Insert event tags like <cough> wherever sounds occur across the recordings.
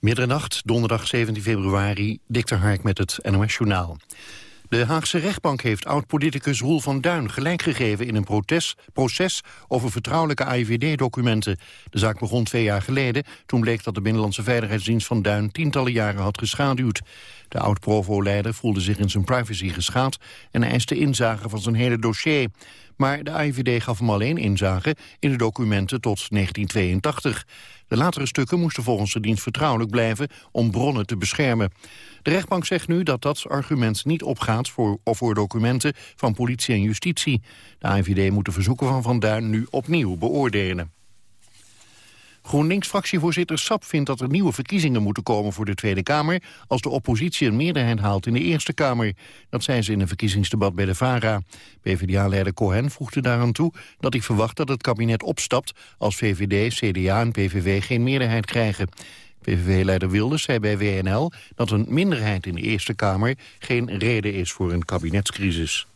Middernacht, donderdag 17 februari, Dikter Hark met het NOS-journaal. De Haagse rechtbank heeft oud-politicus Roel van Duin gelijk gegeven in een proces over vertrouwelijke AIVD-documenten. De zaak begon twee jaar geleden, toen bleek dat de Binnenlandse Veiligheidsdienst van Duin tientallen jaren had geschaduwd. De oud-Provo-leider voelde zich in zijn privacy geschaad en eiste inzage van zijn hele dossier. Maar de AIVD gaf hem alleen inzage in de documenten tot 1982. De latere stukken moesten volgens de dienst vertrouwelijk blijven om bronnen te beschermen. De rechtbank zegt nu dat dat argument niet opgaat voor, voor documenten van politie en justitie. De AIVD moet de verzoeken van Van Duin nu opnieuw beoordelen. GroenLinks-fractievoorzitter Sap vindt dat er nieuwe verkiezingen moeten komen voor de Tweede Kamer als de oppositie een meerderheid haalt in de Eerste Kamer. Dat zei ze in een verkiezingsdebat bij de VARA. PvdA-leider Cohen voegde daaraan toe dat hij verwacht dat het kabinet opstapt als VVD, CDA en PVV geen meerderheid krijgen. PVV-leider Wilders zei bij WNL dat een minderheid in de Eerste Kamer geen reden is voor een kabinetscrisis.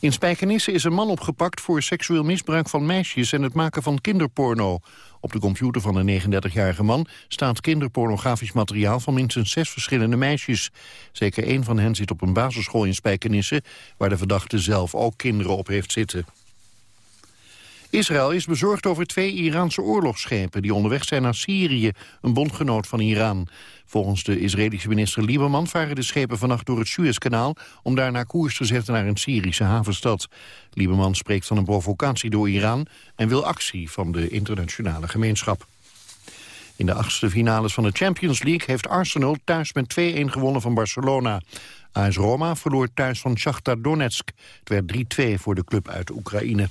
In Spijkenisse is een man opgepakt voor seksueel misbruik van meisjes en het maken van kinderporno. Op de computer van de 39-jarige man staat kinderpornografisch materiaal van minstens zes verschillende meisjes. Zeker één van hen zit op een basisschool in Spijkenisse, waar de verdachte zelf ook kinderen op heeft zitten. Israël is bezorgd over twee Iraanse oorlogsschepen... die onderweg zijn naar Syrië, een bondgenoot van Iran. Volgens de Israëlische minister Lieberman varen de schepen vannacht door het Suezkanaal... om daarna koers te zetten naar een Syrische havenstad. Lieberman spreekt van een provocatie door Iran... en wil actie van de internationale gemeenschap. In de achtste finales van de Champions League heeft Arsenal thuis met 2-1 gewonnen van Barcelona. AS Roma verloor thuis van Shakhtar Donetsk. Het werd 3-2 voor de club uit Oekraïne.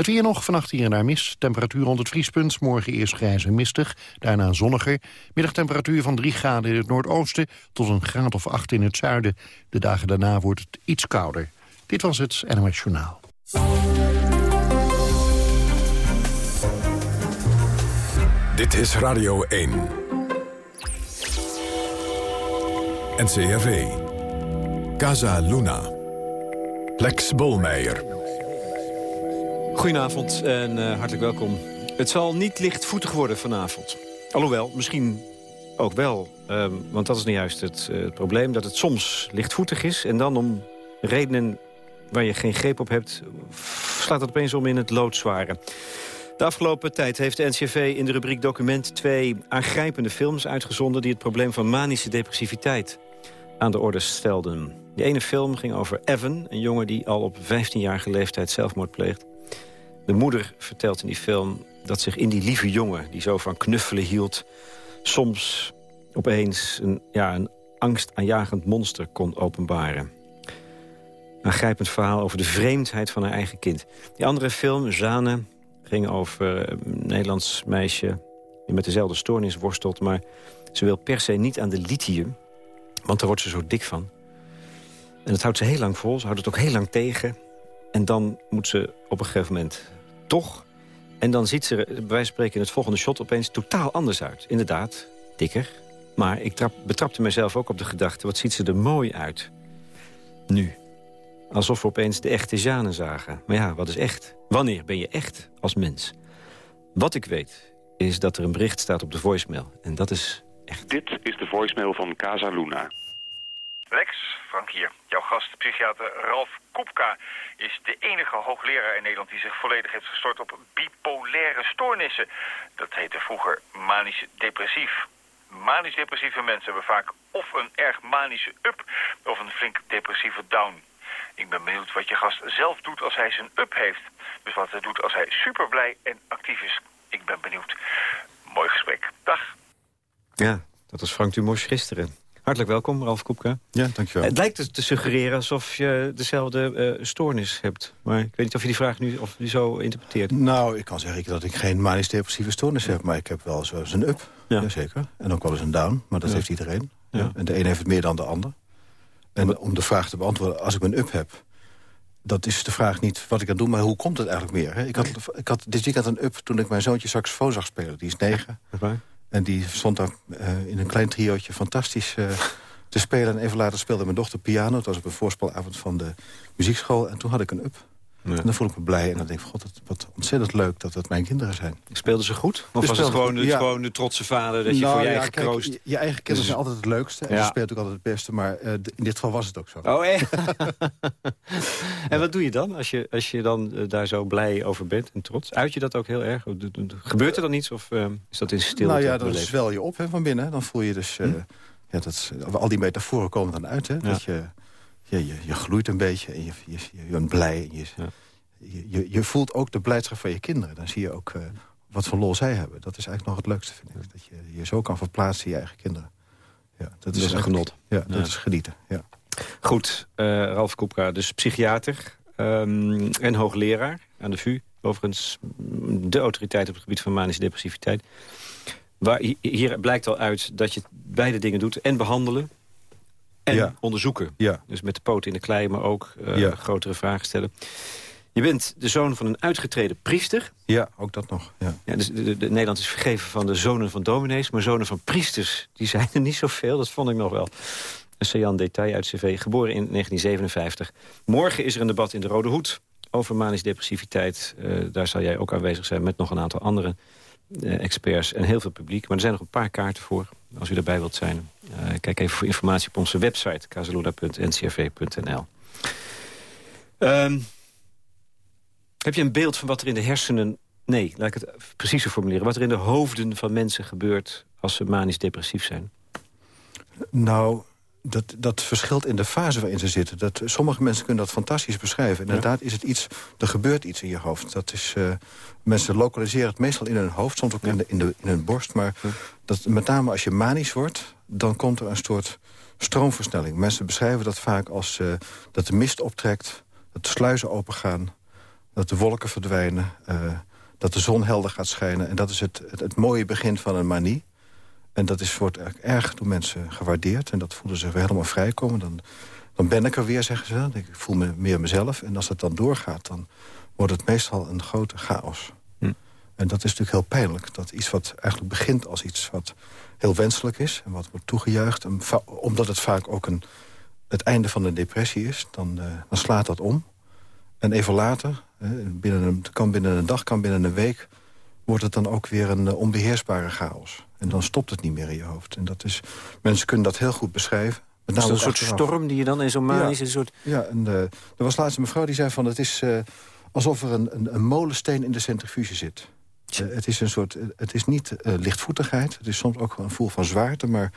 Het weer nog, vannacht hier en daar mis. Temperatuur rond het vriespunt. Morgen eerst grijs en mistig, daarna zonniger. Middagtemperatuur van 3 graden in het noordoosten... tot een graad of 8 in het zuiden. De dagen daarna wordt het iets kouder. Dit was het NOS Journaal. Dit is Radio 1. NCRV. Casa Luna. Lex Bolmeijer. Goedenavond en uh, hartelijk welkom. Het zal niet lichtvoetig worden vanavond. Alhoewel, misschien ook wel. Um, want dat is nu juist het, uh, het, probleem. Dat het soms lichtvoetig is. En dan om redenen waar je geen greep op hebt... slaat het opeens om in het loodzware. De afgelopen tijd heeft de NCV in de rubriek Document... twee aangrijpende films uitgezonden... die het probleem van manische depressiviteit aan de orde stelden. De ene film ging over Evan, een jongen die al op 15-jarige leeftijd zelfmoord pleegt. De moeder vertelt in die film dat zich in die lieve jongen... die zo van knuffelen hield... soms opeens een, ja, een angstaanjagend monster kon openbaren. Een grijpend verhaal over de vreemdheid van haar eigen kind. Die andere film, Zane, ging over een Nederlands meisje... die met dezelfde stoornis worstelt... maar ze wil per se niet aan de lithium... want daar wordt ze zo dik van. En dat houdt ze heel lang vol, ze houdt het ook heel lang tegen... En dan moet ze op een gegeven moment toch. En dan ziet ze bij wijze van spreken in het volgende shot opeens totaal anders uit. Inderdaad, dikker. Maar ik trap, betrapte mezelf ook op de gedachte... wat ziet ze er mooi uit. Nu. Alsof we opeens de echte Jeanne zagen. Maar ja, wat is echt? Wanneer ben je echt als mens? Wat ik weet, is dat er een bericht staat op de voicemail. En dat is echt. Dit is de voicemail van Casa Luna. Lex, Frank hier. Jouw gast, psychiater Ralf Koepka, is de enige hoogleraar in Nederland... die zich volledig heeft gestort op bipolaire stoornissen. Dat heette vroeger manisch-depressief. Manisch-depressieve mensen hebben vaak of een erg manische up... of een flink depressieve down. Ik ben benieuwd wat je gast zelf doet als hij zijn up heeft. Dus wat hij doet als hij super blij en actief is. Ik ben benieuwd. Mooi gesprek. Dag. Ja, dat was Frank Dumos gisteren. Hartelijk welkom, Ralf Koepka. Ja, dankjewel. Het lijkt te suggereren alsof je dezelfde uh, stoornis hebt. Maar ik weet niet of je die vraag nu of die zo interpreteert. Nou, ik kan zeggen dat ik geen manisch-depressieve stoornis heb. Maar ik heb wel eens een up, ja. zeker. En ook wel eens een down, maar dat heeft iedereen. Ja. En de een heeft het meer dan de ander. En om de vraag te beantwoorden, als ik een up heb... dat is de vraag niet wat ik aan doe, maar hoe komt het eigenlijk meer? Hè? Ik, had, ik had dit weekend een up toen ik mijn zoontje saxofoon zag spelen. Die is negen. En die stond daar uh, in een klein triootje fantastisch uh, te spelen. En even later speelde mijn dochter piano. Het was op een voorspelavond van de muziekschool. En toen had ik een up. En dan voel ik me blij en dan denk ik, god, wat ontzettend leuk dat het mijn kinderen zijn. Speelden ze goed? Of was het gewoon, ja. gewoon de trotse vader dat je nou voor je eigen kroost... je eigen kinderen zijn altijd het leukste en ja. ze speelt ook altijd het beste. Maar uh, in dit geval was het ook zo. Oh, eh. <laughs> en wat doe je dan als je, als je dan uh, daar zo blij over bent en trots? Uit je dat ook heel erg? Gebeurt er dan iets of uh, is dat in stilte? Nou ja, dan zwel je op hè, van binnen. Dan voel je dus... Hm? Ja, dat, al die metaforen komen dan uit. Hè, dat je, je, je, je, gloeit een beetje en je, je, je bent blij. En je, je, je, voelt ook de blijdschap van je kinderen. Dan zie je ook uh, wat voor lol zij hebben. Dat is eigenlijk nog het leukste, vind ik. Dat je je zo kan verplaatsen in je eigen kinderen. Ja, dat, dat is, een genot. Ja, dat is genieten. Ja. Goed, uh, Ralf Koepka, dus psychiater um, en hoogleraar aan de VU. Overigens de autoriteit op het gebied van manische depressiviteit. Waar, hier blijkt al uit dat je beide dingen doet. En behandelen en onderzoeken. Ja. Dus met de poot in de klei, maar ook uh, grotere vragen stellen. Je bent de zoon van een uitgetreden priester. Ja, ook dat nog. Ja. Ja, dus de, de, Nederland is vergeven van de zonen van dominees... maar zonen van priesters, die zijn er niet zoveel. Dat vond ik nog wel. Een Sejan Detail uit CV, geboren in 1957. Morgen is er een debat in de Rode Hoed over manisch depressiviteit. Uh, daar zal jij ook aanwezig zijn met nog een aantal andere uh, experts en heel veel publiek. Maar er zijn nog een paar kaarten voor, als u erbij wilt zijn. Uh, kijk even voor informatie op onze website, kazeluda.ncrv.nl. Um, heb je een beeld van wat er in de hersenen... Nee, laat ik het preciezer formuleren. Wat er in de hoofden van mensen gebeurt als ze manisch depressief zijn? Nou, dat, dat verschilt in de fase waarin ze zitten. Dat, sommige mensen kunnen dat fantastisch beschrijven. Inderdaad is het iets, er gebeurt iets in je hoofd. Dat is, uh, mensen lokaliseren het meestal in hun hoofd, soms ook in, de, in, de, in hun borst. Maar dat, met name als je manisch wordt, dan komt er een soort stroomversnelling. Mensen beschrijven dat vaak als uh, dat de mist optrekt, dat de sluizen opengaan dat de wolken verdwijnen, uh, dat de zon helder gaat schijnen. En dat is het, het, het, mooie begin van een manie. En dat is, wordt erg door mensen gewaardeerd. En dat voelen ze weer helemaal vrijkomen. Dan, dan ben ik er weer, zeggen ze. Ik voel me meer mezelf. En als het dan doorgaat, dan wordt het meestal een grote chaos. Hm. En dat is natuurlijk heel pijnlijk. Dat iets wat eigenlijk begint als iets wat heel wenselijk is... en wat wordt toegejuicht, en omdat het vaak ook een, het einde van een depressie is... dan, uh, dan slaat dat om. En even later, binnen een, kan binnen een dag, kan binnen een week... wordt het dan ook weer een eh, onbeheersbare chaos. En dan stopt het niet meer in je hoofd. En dat is, mensen kunnen dat heel goed beschrijven. Met is dat een soort storm die je dan in zo'n is? Een soort... Ja, en, uh, er was laatst een mevrouw die zei van... het is uh, alsof er een, een, een, molensteen in de centrifuge zit. Uh, het is een soort, het is niet lichtvoetigheid. Het is soms ook een gevoel van zwaarte, maar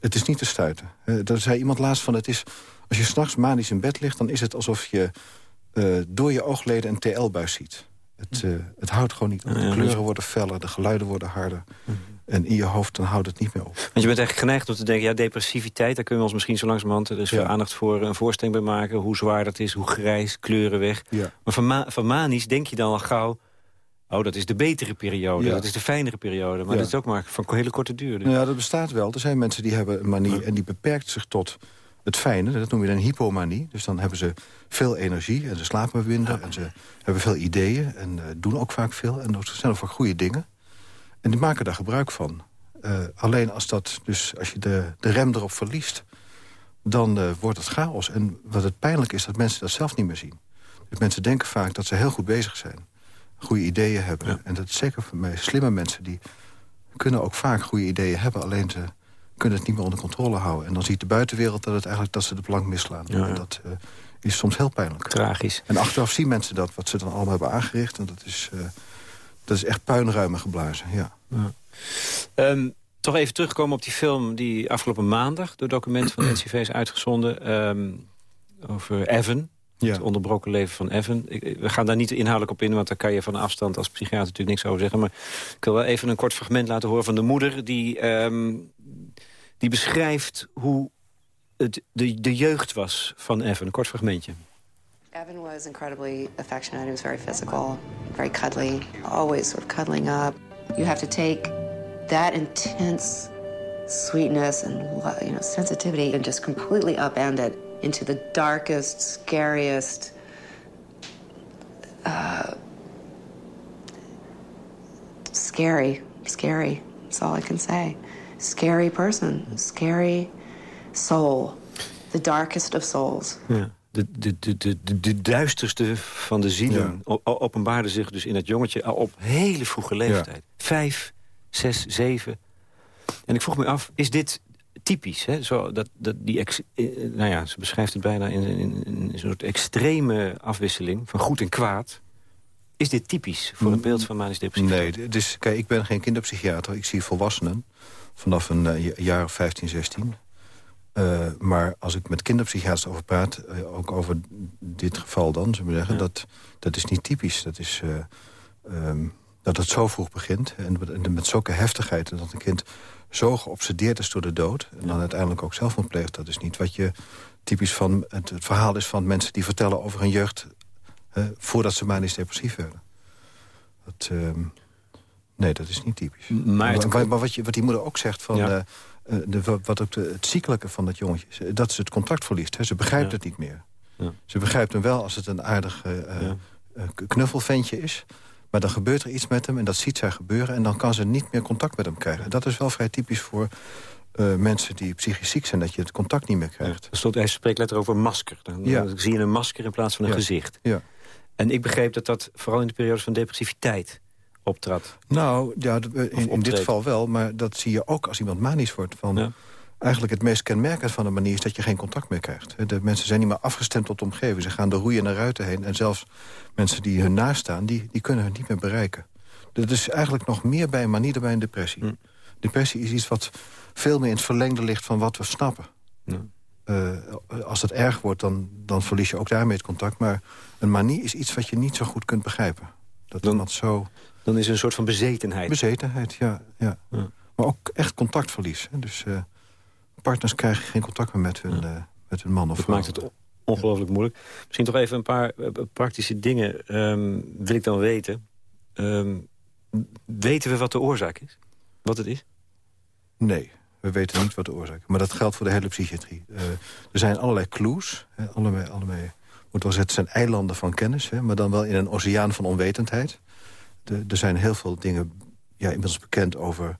het is niet te stuiten. er zei iemand laatst van, het is, als je s'nachts manisch in bed ligt... dan is het alsof je door je oogleden een TL-buis ziet. Het, uh, het houdt gewoon niet op. De kleuren worden feller, de geluiden worden harder. Mhm. En in je hoofd dan houdt het niet meer op. Want je bent echt geneigd om te denken... ja, depressiviteit, daar kunnen we ons misschien zo langzamerhand... er is veel aandacht voor een voorstelling bij maken... hoe zwaar dat is, hoe grijs, kleuren weg. Ja. Maar van, ma van manisch denk je dan al gauw... Oh, dat is de betere periode, dat is de fijnere periode. Maar dat is ook maar van hele korte duur. Dus. Ja, dat bestaat wel. Er zijn mensen die hebben een manie en die beperkt zich tot het fijne. Dat noem je dan hypomanie. Dus dan hebben ze veel energie en ze slapen minder... en ze hebben veel ideeën en uh, doen ook vaak veel. En dat zijn ook vaak goede dingen. En die maken daar gebruik van. Uh, alleen als, dat, dus als je de, de rem erop verliest... dan uh, wordt het chaos. En wat het pijnlijk is, dat mensen dat zelf niet meer zien. Dus mensen denken vaak dat ze heel goed bezig zijn. Goede ideeën hebben. Ja. En dat is zeker voor mij slimme mensen... die kunnen ook vaak goede ideeën hebben. Alleen ze kunnen het niet meer onder controle houden. En dan ziet de buitenwereld dat, het eigenlijk, dat ze de plank misslaan. Ja, En dat uh, is soms heel pijnlijk. Tragisch. En achteraf zien mensen dat, wat ze dan allemaal hebben aangericht. En dat is, uh, dat is echt puinruimen geblazen, ja. ja. Um, toch even terugkomen op die film die afgelopen maandag... door documenten van de NCV is uitgezonden... Um, over Evan, ja. Het onderbroken leven van Evan. We gaan daar niet inhoudelijk op in, want daar kan je van afstand als psychiater natuurlijk niks over zeggen. Maar ik wil wel even een kort fragment laten horen van de moeder... die, um, die beschrijft hoe het de, de jeugd was van Evan. Een kort fragmentje. Evan was incredibly affectionate. He was very physical, very cuddly, always sort of cuddling up. You have to take that intense sweetness and you know sensitivity and just completely upend it into the darkest, scariest, uh, scary, scary. That's all I can say. Scary person, scary soul. The darkest of souls. Ja. De, de, de, de, de duisterste van de zielen openbaarde zich dus in het jongetje... al op hele vroege leeftijd. Vijf, zes, zeven. En ik vroeg me af, is dit typisch? Hè? Zo, dat, dat die ex, eh, nou ja, ze beschrijft het bijna in, in, in, een soort extreme afwisseling... van goed en kwaad. Is dit typisch voor een beeld van manisch depressief? Nee, dus, kijk, ik ben geen kinderpsychiater. Ik zie volwassenen vanaf een uh, jaar of 15, 16. Uh, maar als ik met kinderpsychiaters over praat, uh, ook over dit geval dan, zullen we zeggen, ja. dat, dat is niet typisch. Dat is um, dat het zo vroeg begint en met zulke heftigheid... dat een kind zo geobsedeerd is door de dood... en dan uiteindelijk ook zelfmoord pleegt. Dat is niet wat je typisch van het, het, verhaal is van mensen die vertellen over hun jeugd... voordat ze manisch depressief werden. Dat, uh, nee, dat is niet typisch. Maar, maar, maar wat, je, wat die moeder ook zegt van... Ja. Uh, de, wat ook de, het ziekelijke van dat jongetje is... dat ze het contact verliest. Hè. Ze begrijpt ja. het niet meer. Ja. Ze begrijpt hem wel als het een aardig uh, knuffelventje is... Maar dan gebeurt er iets met hem en dat ziet zij gebeuren... en dan kan ze niet meer contact met hem krijgen. Dat is wel vrij typisch voor uh, mensen die psychisch ziek zijn... dat je het contact niet meer krijgt. Ja, hij spreekt letter over masker. Dan, ja. zie je een masker in plaats van een ja. gezicht. Ja. En ik begreep dat dat vooral in de periodes van depressiviteit optrad. Nou, ja, in, in dit geval wel, maar dat zie je ook als iemand manisch wordt. Van, ja. Eigenlijk het meest kenmerkend van de manier is dat je geen contact meer krijgt. De mensen zijn niet meer afgestemd op de omgeving. Ze gaan de roeien naar ruiten heen. En zelfs mensen die hun naast staan, die, die kunnen het niet meer bereiken. Dat is eigenlijk nog meer bij een manie dan bij een depressie. Hm. Depressie is iets wat veel meer in het verlengde ligt van wat we snappen. Ja. Uh, als het erg wordt, dan, dan verlies je ook daarmee het contact. Maar een manie is iets wat je niet zo goed kunt begrijpen. Dat dan, iemand zo... Dan is er een soort van bezetenheid. Bezetenheid, ja. ja. ja. Maar ook echt contactverlies. Hè. Dus uh, partners krijgen geen contact meer met hun, ja. uh, met hun man of dat vrouw. maakt het ongelooflijk moeilijk. Misschien toch even een paar praktische dingen um, wil ik dan weten. Um, weten we wat de oorzaak is? Wat het is? Nee, we weten niet wat de oorzaak is. Maar dat geldt voor de hele psychiatrie. Uh, er zijn allerlei clues. Hè, allerlei, allerlei, moet wel zeggen, het zijn eilanden van kennis. Hè, maar dan wel in een oceaan van onwetendheid. De, er zijn heel veel dingen ja, inmiddels bekend over...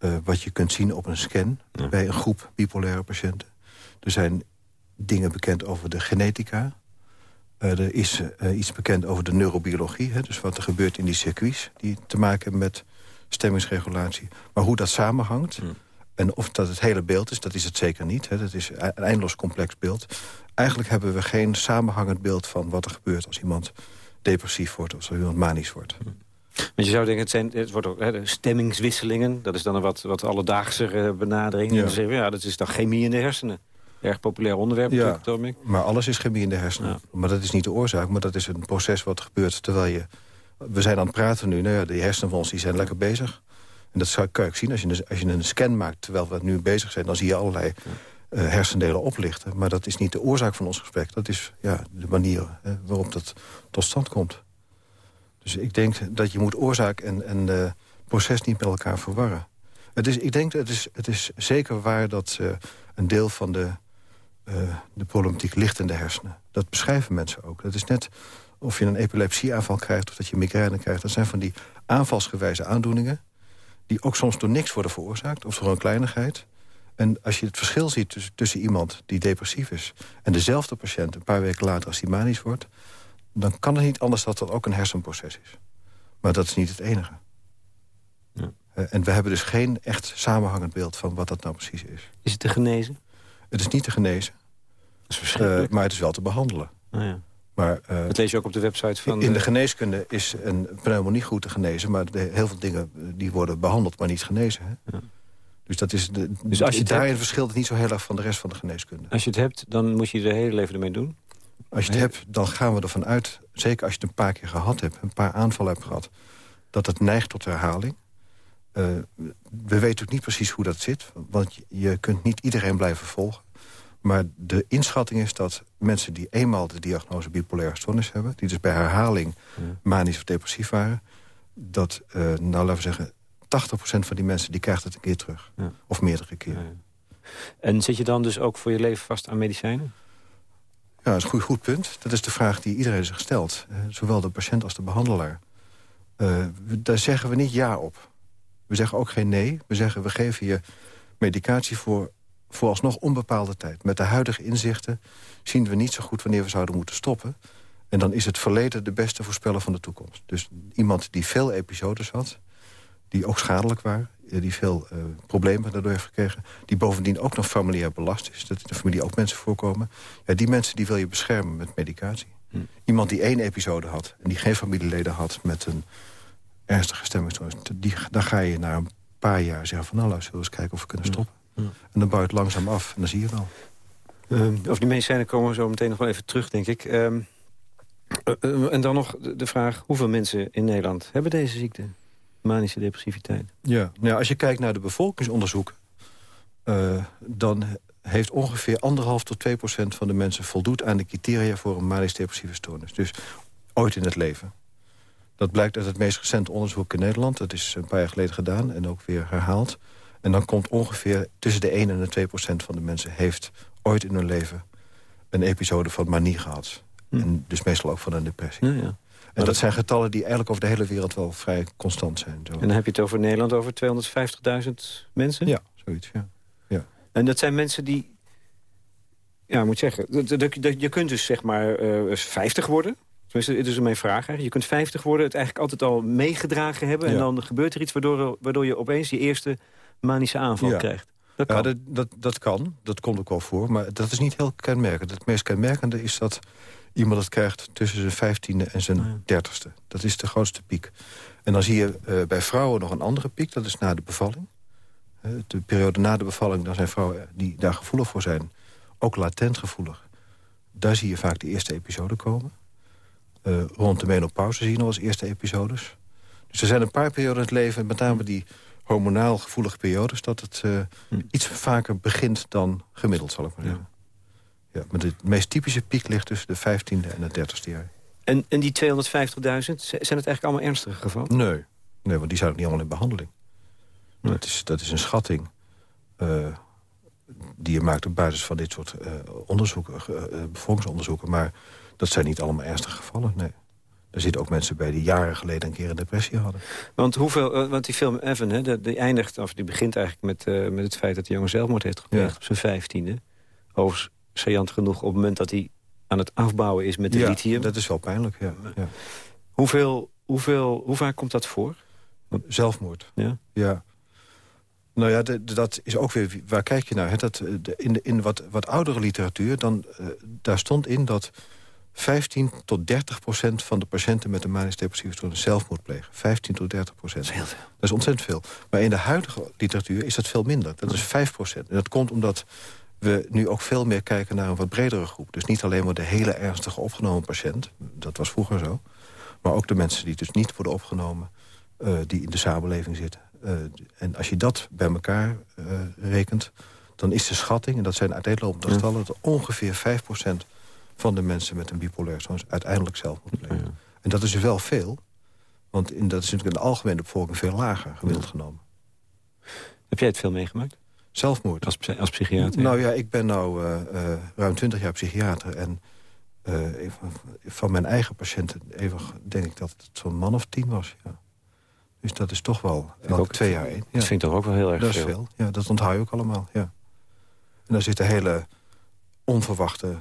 Uh, wat je kunt zien op een scan ja. bij een groep bipolaire patiënten. Er zijn dingen bekend over de genetica. Uh, er is uh, iets bekend over de neurobiologie. Hè, dus wat er gebeurt in die circuits die te maken hebben met stemmingsregulatie. Maar hoe dat samenhangt... En of dat het hele beeld is, dat is het zeker niet. Hè. Dat is een eindeloos complex beeld. Eigenlijk hebben we geen samenhangend beeld van wat er gebeurt... als iemand depressief wordt of als iemand manisch wordt. Want je zou denken, het, zijn, het wordt ook hè, stemmingswisselingen. Dat is dan een wat, wat alledaagse uh, benadering. Ja. En dan zeggen we, ja, dat is dan chemie in de hersenen. Erg populair onderwerp, ja, maar alles is chemie in de hersenen. Ja. Maar dat is niet de oorzaak, maar dat is een proces wat gebeurt terwijl je... We zijn aan het praten nu, nou ja, die hersenen van ons die zijn lekker bezig. En dat zou, kan je ook zien als je, als je een scan maakt terwijl we nu bezig zijn. Dan zie je allerlei uh, hersendelen oplichten. Maar dat is niet de oorzaak van ons gesprek. Dat is ja, de manier hè, waarop dat tot stand komt. Dus ik denk dat je moet oorzaak en, en uh, proces niet met elkaar verwarren. Het is, ik denk het is, het is zeker waar dat uh, een deel van de, uh, de problematiek ligt in de hersenen. Dat beschrijven mensen ook. Dat is net of je een epilepsieaanval krijgt of dat je migraine krijgt. Dat zijn van die aanvalsgewijze aandoeningen... die ook soms door niks worden veroorzaakt of door een kleinigheid. En als je het verschil ziet tussen, tussen iemand die depressief is... en dezelfde patiënt een paar weken later als die manisch wordt... dan kan het niet anders dat dat ook een hersenproces is. Maar dat is niet het enige. Ja. Uh, en we hebben dus geen echt samenhangend beeld van wat dat nou precies is. Is het te genezen? Het is niet te genezen. Dat is uh, maar het is wel te behandelen. Oh ja. Maar, uh, dat lees je ook op de website van... In de geneeskunde is een pneumonie goed te genezen... maar de, heel veel dingen die worden behandeld, maar niet genezen. Hè? Ja. Dus, dat is de, dus als je daarin hebt, verschilt het niet zo heel erg van de rest van de geneeskunde. Als je het hebt, dan moet je je hele leven ermee doen? Als je het hebt, dan gaan we ervan uit... zeker als je het een paar keer gehad hebt, een paar aanvallen hebt gehad... dat het neigt tot herhaling. Uh, we weten ook niet precies hoe dat zit. Want je kunt niet iedereen blijven volgen. Maar de inschatting is dat mensen die eenmaal de diagnose bipolaire stoornis hebben... die dus bij herhaling manisch of depressief waren... dat, uh, nou laten we zeggen, 80% van die mensen die krijgt het een keer terug. Ja. Of meerdere keren. Ja, en zit je dan dus ook voor je leven vast aan medicijnen? Ja, dat is een goed, punt. Dat is de vraag die iedereen zich stelt. Uh, zowel de patiënt als de behandelaar. Uh, daar zeggen we niet ja op. We zeggen ook geen nee. We zeggen, we geven je medicatie voor vooralsnog onbepaalde tijd. Met de huidige inzichten zien we niet zo goed wanneer we zouden moeten stoppen. En dan is het verleden de beste voorspeller van de toekomst. Dus iemand die veel episodes had, die ook schadelijk waren... Eh, die veel uh, problemen daardoor heeft gekregen... die bovendien ook nog familiair belast is... dat in de familie ook mensen voorkomen... Ja, die mensen die wil je beschermen met medicatie. Hm. Iemand die één episode had en die geen familieleden had... met een ernstige stemmingstoornis... daar ga je na een paar jaar zeggen van... nou, laten we eens kijken of we kunnen stoppen. En dan bouw je het langzaam af en dan zie je wel. Uh, over die medicijnen komen we zo meteen nog wel even terug, denk ik. Uh, en dan nog de vraag, hoeveel mensen in Nederland hebben deze ziekte? Manische depressiviteit. Ja, nou als je kijkt naar de bevolkingsonderzoeken... dan heeft ongeveer anderhalf tot 2 procent van de mensen... voldoet aan de criteria voor een manisch depressieve stoornis. Dus ooit in het leven. Dat blijkt uit het meest recente onderzoek in Nederland. Dat is een paar jaar geleden gedaan en ook weer herhaald. En dan komt ongeveer tussen de 1 en de 2 procent van de mensen... heeft ooit in hun leven een episode van manie gehad. Hm. En dus meestal ook van een depressie. Ja, ja. En dat, zijn getallen die eigenlijk over de hele wereld wel vrij constant zijn. Zo. En dan heb je het over Nederland over 250.000 mensen? Ja, zoiets, ja. ja. En dat zijn mensen die... Ja, moet zeggen, je kunt dus zeg maar uh, eh, 50 worden. Tenminste, dit is mijn vraag eigenlijk. Je kunt 50 worden, het eigenlijk altijd al meegedragen hebben... en dan gebeurt er iets waardoor, waardoor je opeens je eerste manische aanval krijgt. Dat kan. Ja, dat, dat, dat, kan. Dat komt ook wel voor. Maar dat is niet heel kenmerkend. Het meest kenmerkende is dat iemand het krijgt tussen zijn vijftiende en zijn oh dertigste. Dat is de grootste piek. En dan zie je uh, bij vrouwen nog een andere piek. Dat is na de bevalling. Uh, de periode na de bevalling, dan zijn vrouwen die daar gevoelig voor zijn... ook latent gevoelig. Daar zie je vaak de eerste episode komen. Uh, rond de menopauze zie je nog als eerste episodes. Dus er zijn een paar perioden in het leven... met name die hormonaal gevoelige periodes... dat het uh, iets vaker begint dan gemiddeld, zal ik maar zeggen. Ja. Ja maar de meest typische piek ligt tussen de 15e en de 30e jaar. En, en die 250.000, zijn het eigenlijk allemaal ernstige gevallen? Nee, nee want die zijn ook niet allemaal in behandeling. Dat, is, dat is een schatting uh, die je maakt op basis van dit soort uh, onderzoeken, bevolkingsonderzoeken. Maar dat zijn niet allemaal ernstige gevallen, nee. Er zitten ook mensen bij die jaren geleden een keer een depressie hadden. Want, hoeveel, eh, want die film Evan, hè, die, eindigt, of die begint eigenlijk met, met het feit dat de jongen zelfmoord heeft gepleegd op zijn vijftiende. Overigens, saillant genoeg op het moment dat hij aan het afbouwen is met de ja, lithium. dat is wel pijnlijk, ja. ja. Hoeveel, hoeveel, hoe vaak komt dat voor? Zelfmoord. Ja? Ja. Nou ja, de, dat is ook weer... Waar kijk je naar? Dat, de, in in wat, wat oudere literatuur, dan, uh, daar stond in dat 15 tot 30 procent van de patiënten met een manisch depressieve stoornis zelfmoord plegen. 15 tot 30 procent. Dat. Dat is ontzettend veel. Maar in de huidige literatuur is dat veel minder. Dat is 5 procent. En dat komt omdat we nu ook veel meer kijken naar een wat bredere groep. Dus niet alleen maar de hele ernstige opgenomen patiënt. Dat was vroeger zo. Maar ook de mensen die dus niet worden opgenomen... Uh, die in de samenleving zitten. Uh, en als je dat bij elkaar uh, rekent... dan is de schatting, en dat zijn uiteenlopende getallen... dat ongeveer 5 procent van de mensen met een bipolair stoornis uiteindelijk zelf moet plegen. En dat is wel veel, want in, dat is natuurlijk in de algemene bevolking veel lager, gemiddeld genomen. Heb jij het veel meegemaakt? Zelfmoord? Als, als psychiater? Nou ja, ik ben nu uh, uh, ruim twintig jaar psychiater. En uh, van mijn eigen patiënten even, denk ik dat het zo'n man of tien was. Ja. Dus dat is toch wel ook twee jaar in. Dat vind ik toch ook wel heel erg dat veel. Dat is veel, ja. Dat onthoud je ook allemaal, ja. En daar zitten hele onverwachte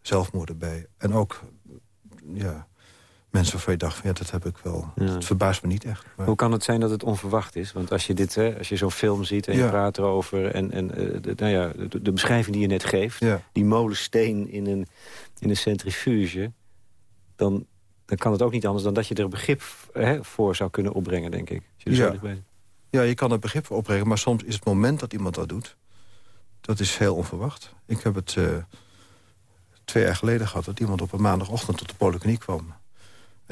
zelfmoorden bij. En ook ja, mensen waarvan je dacht, van, ja, dat heb ik wel. Ja. Het verbaast me niet echt. Maar... Hoe kan het zijn dat het onverwacht is? Want als je, dit, hè, als je zo'n film ziet en je praat erover... en, en uh, de, nou ja, de, de, beschrijving die je net geeft... Ja. die molensteen in een, in een centrifuge... Dan, dan kan het ook niet anders dan dat je er begrip hè, voor zou kunnen opbrengen, denk ik. Je ja. ja, je kan er begrip voor opbrengen... maar soms is het moment dat iemand dat doet... dat is heel onverwacht. Ik heb het... Uh, twee jaar geleden gehad... dat iemand op een maandagochtend tot de polykliniek kwam.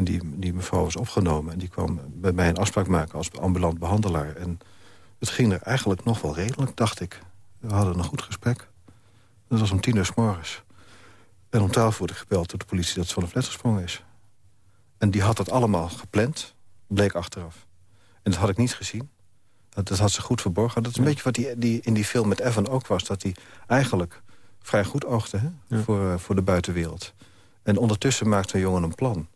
En die, die mevrouw was opgenomen. En die kwam bij mij een afspraak maken als ambulant behandelaar. En het ging er eigenlijk nog wel redelijk, dacht ik. We hadden een goed gesprek. Dat was om tien uur s morgens. En om twaalf wordt gebeld door de politie dat ze van de flat gesprongen is. En die had dat allemaal gepland, bleek achteraf. En dat had ik niet gezien. Dat, dat had ze goed verborgen. Dat is een beetje wat die, die in die film met Evan ook was. Dat hij eigenlijk vrij goed oogde hè? Voor, eh, voor de buitenwereld. En ondertussen maakt een jongen een plan.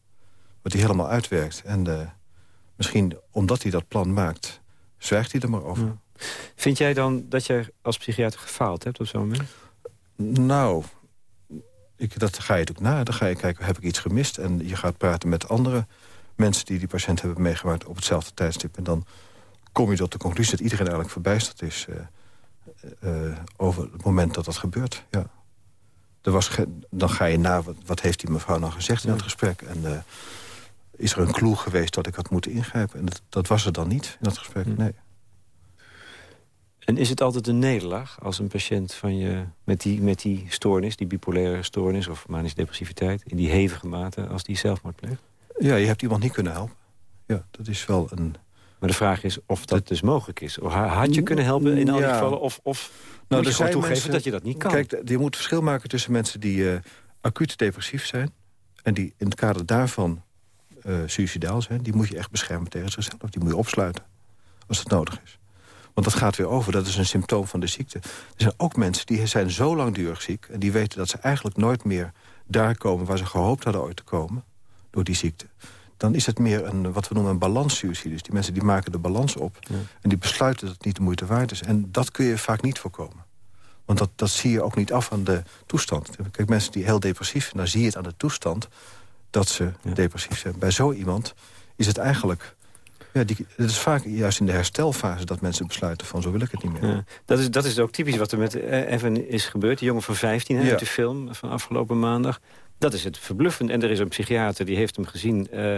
Wat hij helemaal uitwerkt. En uh, misschien omdat hij dat plan maakt, zwijgt hij er maar over. Vind jij dan dat je als psychiater gefaald hebt op zo'n moment? Nou, ik, dat ga je natuurlijk na. Dan ga je kijken, heb ik iets gemist? En je gaat praten met andere mensen die die patiënt hebben meegemaakt... op hetzelfde tijdstip. En dan kom je tot de conclusie dat iedereen eigenlijk verbijsterd is... Uh, uh, over het moment dat dat gebeurt, ja. Er was dan ga je na, wat, wat, heeft die mevrouw nou gezegd in het gesprek? En uh, is er een clue geweest dat ik had moeten ingrijpen? En dat, dat was er dan niet in dat gesprek, hm. nee. En is het altijd een nederlaag als een patiënt van je met die, met die stoornis, die bipolaire stoornis of manische depressiviteit, in die hevige mate, als die zelfmoord pleegt? Ja, je hebt iemand niet kunnen helpen. Ja, dat is wel een... Maar de vraag is of dat, dus mogelijk is. Had je kunnen helpen in al die gevallen? Of, of nou, moet je gewoon toegeven mensen, dat je dat niet kan? Kijk, je moet verschil maken tussen mensen die uh, acuut depressief zijn... en die in het kader daarvan uh, suicidaal zijn. Die moet je echt beschermen tegen zichzelf. Die moet je opsluiten als het nodig is. Want dat gaat weer over, dat is een symptoom van de ziekte. Er zijn ook mensen die zijn zo langdurig ziek... en die weten dat ze eigenlijk nooit meer daar komen... waar ze gehoopt hadden ooit te komen, door die ziekte. Dan is het meer een, wat we noemen een balanssuicide. Dus die mensen die maken de balans op... en die besluiten dat het niet de moeite waard is. En dat kun je vaak niet voorkomen. Want dat, dat zie je ook niet af aan de toestand. Kijk, mensen die heel depressief zijn, dan zie je het aan de toestand... dat ze depressief zijn. Bij zo iemand is het eigenlijk ja, die, het is vaak juist in de herstelfase dat mensen besluiten van zo wil ik het niet meer. Ja, dat, is, dat is ook typisch wat er met eh, Evan is gebeurd. Die jongen van 15 uit de film van afgelopen maandag. Dat is het verbluffend. En er is een psychiater die heeft hem gezien. Uh,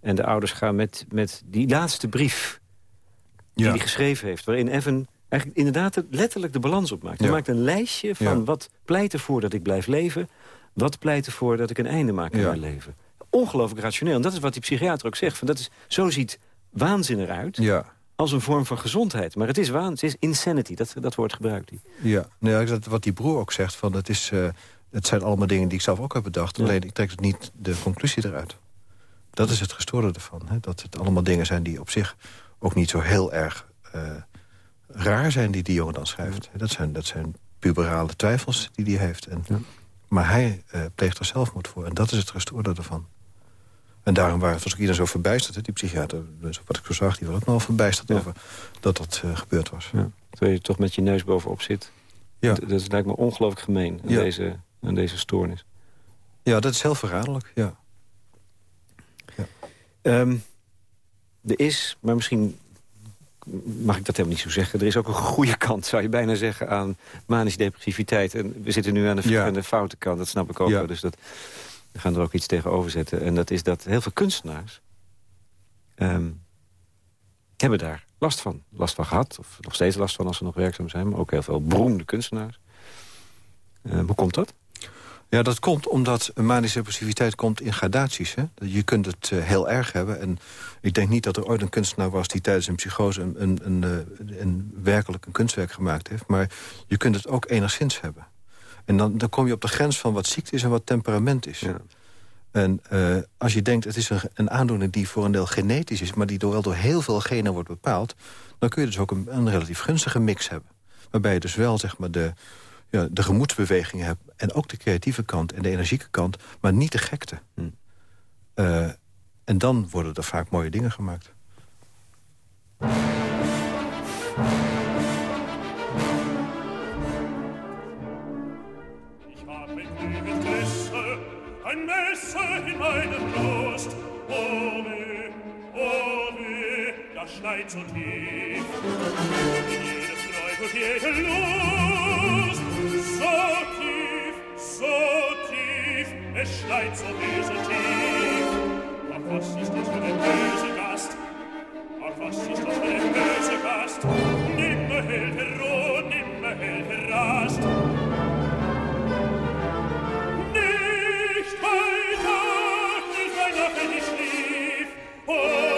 en de ouders gaan met, met die laatste brief die hij geschreven heeft. Waarin Evan eigenlijk inderdaad letterlijk de balans opmaakt. Hij maakt een lijstje van wat pleit ervoor dat ik blijf leven. Wat pleit ervoor dat ik een einde maak aan mijn leven. Ongelooflijk rationeel. En dat is wat die psychiater ook zegt. Van dat is, zo ziet waanzin eruit... Ja. als een vorm van gezondheid. Maar het is waanzin, het is insanity, dat, dat woord gebruikt hij. Ja, nou, wat die broer ook zegt, van, het, is, uh, het zijn allemaal dingen die ik zelf ook heb bedacht. Alleen ik trek het niet de conclusie eruit. Dat is het gestoorde ervan. Hè? Dat het allemaal dingen zijn die op zich ook niet zo heel erg uh, raar zijn... die die jongen dan schrijft. Dat zijn, dat zijn puberale twijfels die hij heeft. En, ja. Maar hij uh, pleegt er zelfmoord voor. En dat is het gestoorde ervan. En daarom was ik hier zo verbijsterd. Hè, die psychiater, dus wat ik zo zag, die was ook nog verbijsterd over dat dat uh, gebeurd was. Ja. Terwijl je toch met je neus bovenop zit. Ja. Dat, dat lijkt me ongelooflijk gemeen aan, deze, aan deze stoornis. Ja, dat is heel verraderlijk, ja. ja. Um, er is, maar misschien mag ik dat helemaal niet zo zeggen. Er is ook een goede kant, zou je bijna zeggen, aan manische depressiviteit. En we zitten nu aan de, ja. aan de foute kant, dat snap ik ook wel. Dus dat, we gaan er ook iets tegenover zetten. En dat is dat heel veel kunstenaars... Um, hebben daar last van. Last van gehad, of nog steeds last van als ze nog werkzaam zijn. Maar ook heel veel beroemde kunstenaars. Uh, hoe komt dat? Ja, dat komt omdat manische depressiviteit komt in gradaties. Hè? Je kunt het uh, heel erg hebben. En ik denk niet dat er ooit een kunstenaar was... die tijdens een psychose een, een, een, uh, een werkelijk een kunstwerk gemaakt heeft. Maar je kunt het ook enigszins hebben. En dan, dan kom je op de grens van wat ziekte is en wat temperament is. Ja. En uh, als je denkt, het is een, een, aandoening die voor een deel genetisch is... maar die door, wel door heel veel genen wordt bepaald... dan kun je dus ook een, een relatief gunstige mix hebben. Waarbij je dus wel zeg maar, de, ja, de gemoedsbeweging hebt... en ook de creatieve kant en de energieke kant... maar niet de gekte. Hm. Uh, en dan worden er vaak mooie dingen gemaakt. in meinem Brust. Oh weh, oh weh, das schneit so tief. Jede Freude und jede so tief, es schneit so böse tief. Ach, was ist das für ein böse Gast? Ach, was ist das für ein böse Gast? Nimmer hält er roh, nimmer hält er rast. Nicht bei Tag, nicht bei wenn ich schlief. Oh,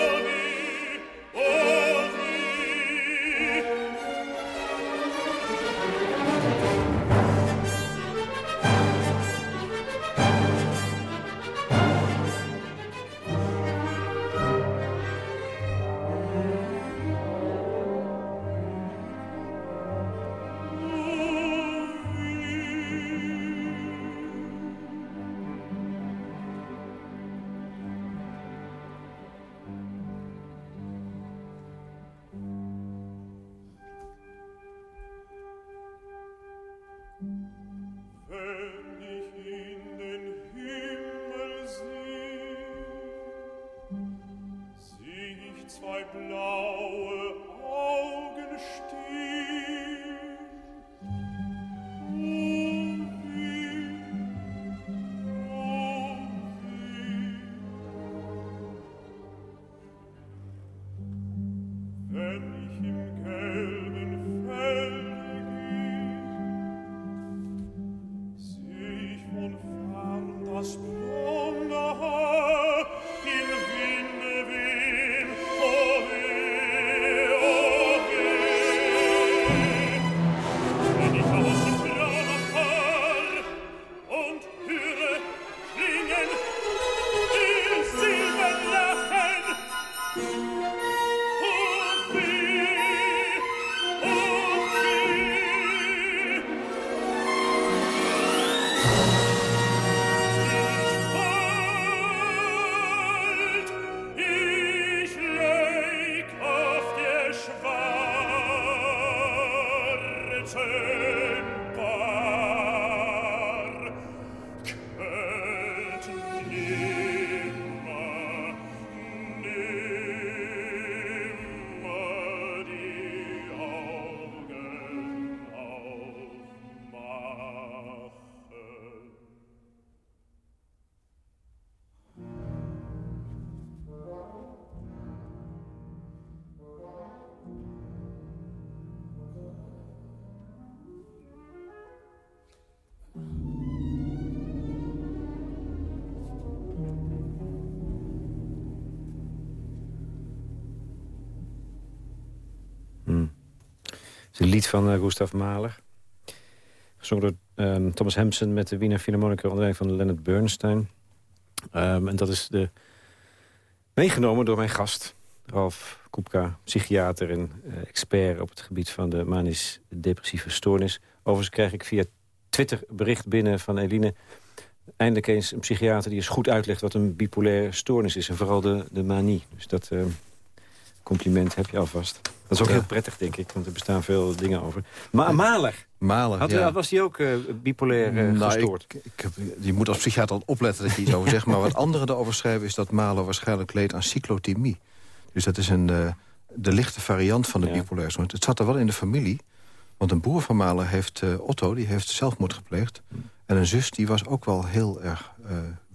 Het lied van uh, Gustav Mahler. Gezongen door um, Thomas Hampson met de Wiener Philharmonica... onder van Leonard Bernstein. Um, en dat is de, meegenomen door mijn gast, Ralf Koepka, psychiater en uh, expert op het gebied van de manisch-depressieve stoornis. Overigens krijg ik via Twitter bericht binnen van Eline... eindelijk eens een psychiater die eens goed uitlegt wat een bipolaire stoornis is. En vooral de, de manie. Dus dat uh, compliment heb je alvast. Dat is ook heel prettig, denk ik, want er bestaan veel dingen over. Maar Maler, Maler Had, ja. was die ook uh, bipolair uh, nou, gestoord? Ik, ik heb, je moet als psychiater al opletten dat je iets over zegt. Maar wat anderen erover schrijven is dat Maler waarschijnlijk leed aan cyclothymie. Dus dat is een, uh, de lichte variant van de ja. bipolaire Het zat er wel in de familie. Want een broer van Maler heeft, Otto, die heeft zelfmoord gepleegd. Hm. En een zus die was ook wel heel erg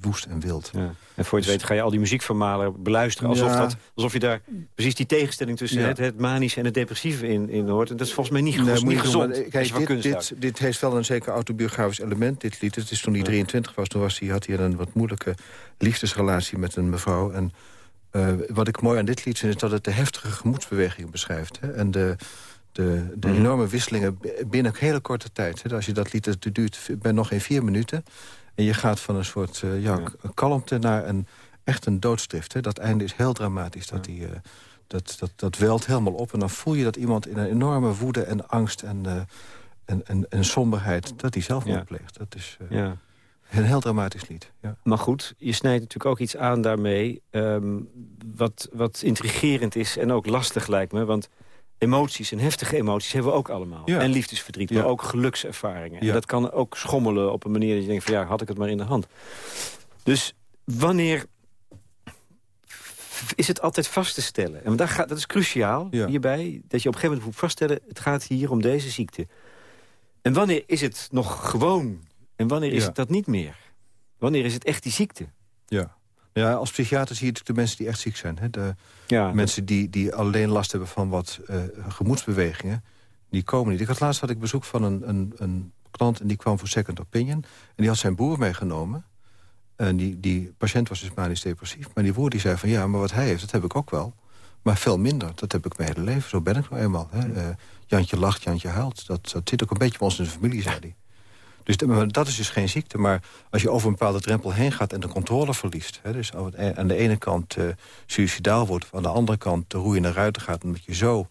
woest en wild. Ja. En voor je het dus, weet ga je al die muziek van Mahler beluisteren... alsof, ja. dat, alsof je daar precies die tegenstelling tussen ja. het, het manische en het depressieve in, in hoort. En dat is volgens mij niet, nee, niet gezond. Kijk, dit, dit, dit, heeft wel een zeker autobiografisch element, dit lied. Het is toen hij 23 was, toen was hij, had hij een wat moeilijke liefdesrelatie met een mevrouw. En uh, wat ik mooi aan dit lied vind, is dat het de heftige gemoedsbewegingen beschrijft. Hè? En de de, de mm. enorme wisselingen binnen een hele korte tijd. Als je dat liet, het duurt ben nog geen vier minuten. En je gaat van een soort uh, ja, ja. kalmte naar een, echt een doodstrift. Hè. Dat einde is heel dramatisch. Dat, die, uh, dat, dat, dat welt helemaal op. En dan voel je dat iemand in een enorme woede en angst en, uh, en, en, en somberheid... dat hij zelfmoord ja. pleegt. Dat is ja. een heel dramatisch lied. Ja. Maar goed, je snijdt natuurlijk ook iets aan daarmee... Um, wat, wat intrigerend is en ook lastig lijkt me. Want emoties en heftige emoties hebben we ook allemaal. Ja. En liefdesverdriet, ja. maar ook gelukservaringen. Ja. En dat kan ook schommelen op een manier dat je denkt... van ja, had ik het maar in de hand. Dus wanneer is het altijd vast te stellen? En dat, gaat, dat is cruciaal hierbij, dat je op een gegeven moment moet vaststellen... het gaat hier om deze ziekte. En wanneer is het nog gewoon? En wanneer is het dat niet meer? Wanneer is het echt die ziekte? Ja. Ja, als psychiater zie je natuurlijk de mensen die echt ziek zijn. Hè? De ja, mensen die, die alleen last hebben van wat uh, gemoedsbewegingen, die komen niet. Ik had laatst had ik bezoek van een, een, een klant en die kwam voor second opinion. En die had zijn broer meegenomen. En die, die patiënt was dus manisch depressief. Maar die broer die zei van ja, maar wat hij heeft, dat heb ik ook wel. Maar veel minder. Dat heb ik mijn hele leven. Zo ben ik nou eenmaal. Hè? Uh, Jantje lacht, Jantje huilt. Dat, dat zit ook een beetje bij ons in de familie, zei hij. Dus dat is dus geen ziekte. Maar als je over een bepaalde drempel heen gaat en de controle verliest... Hè, dus e- aan de ene kant uh, suicidaal wordt... aan de andere kant de roei naar ruiten gaat... omdat je zo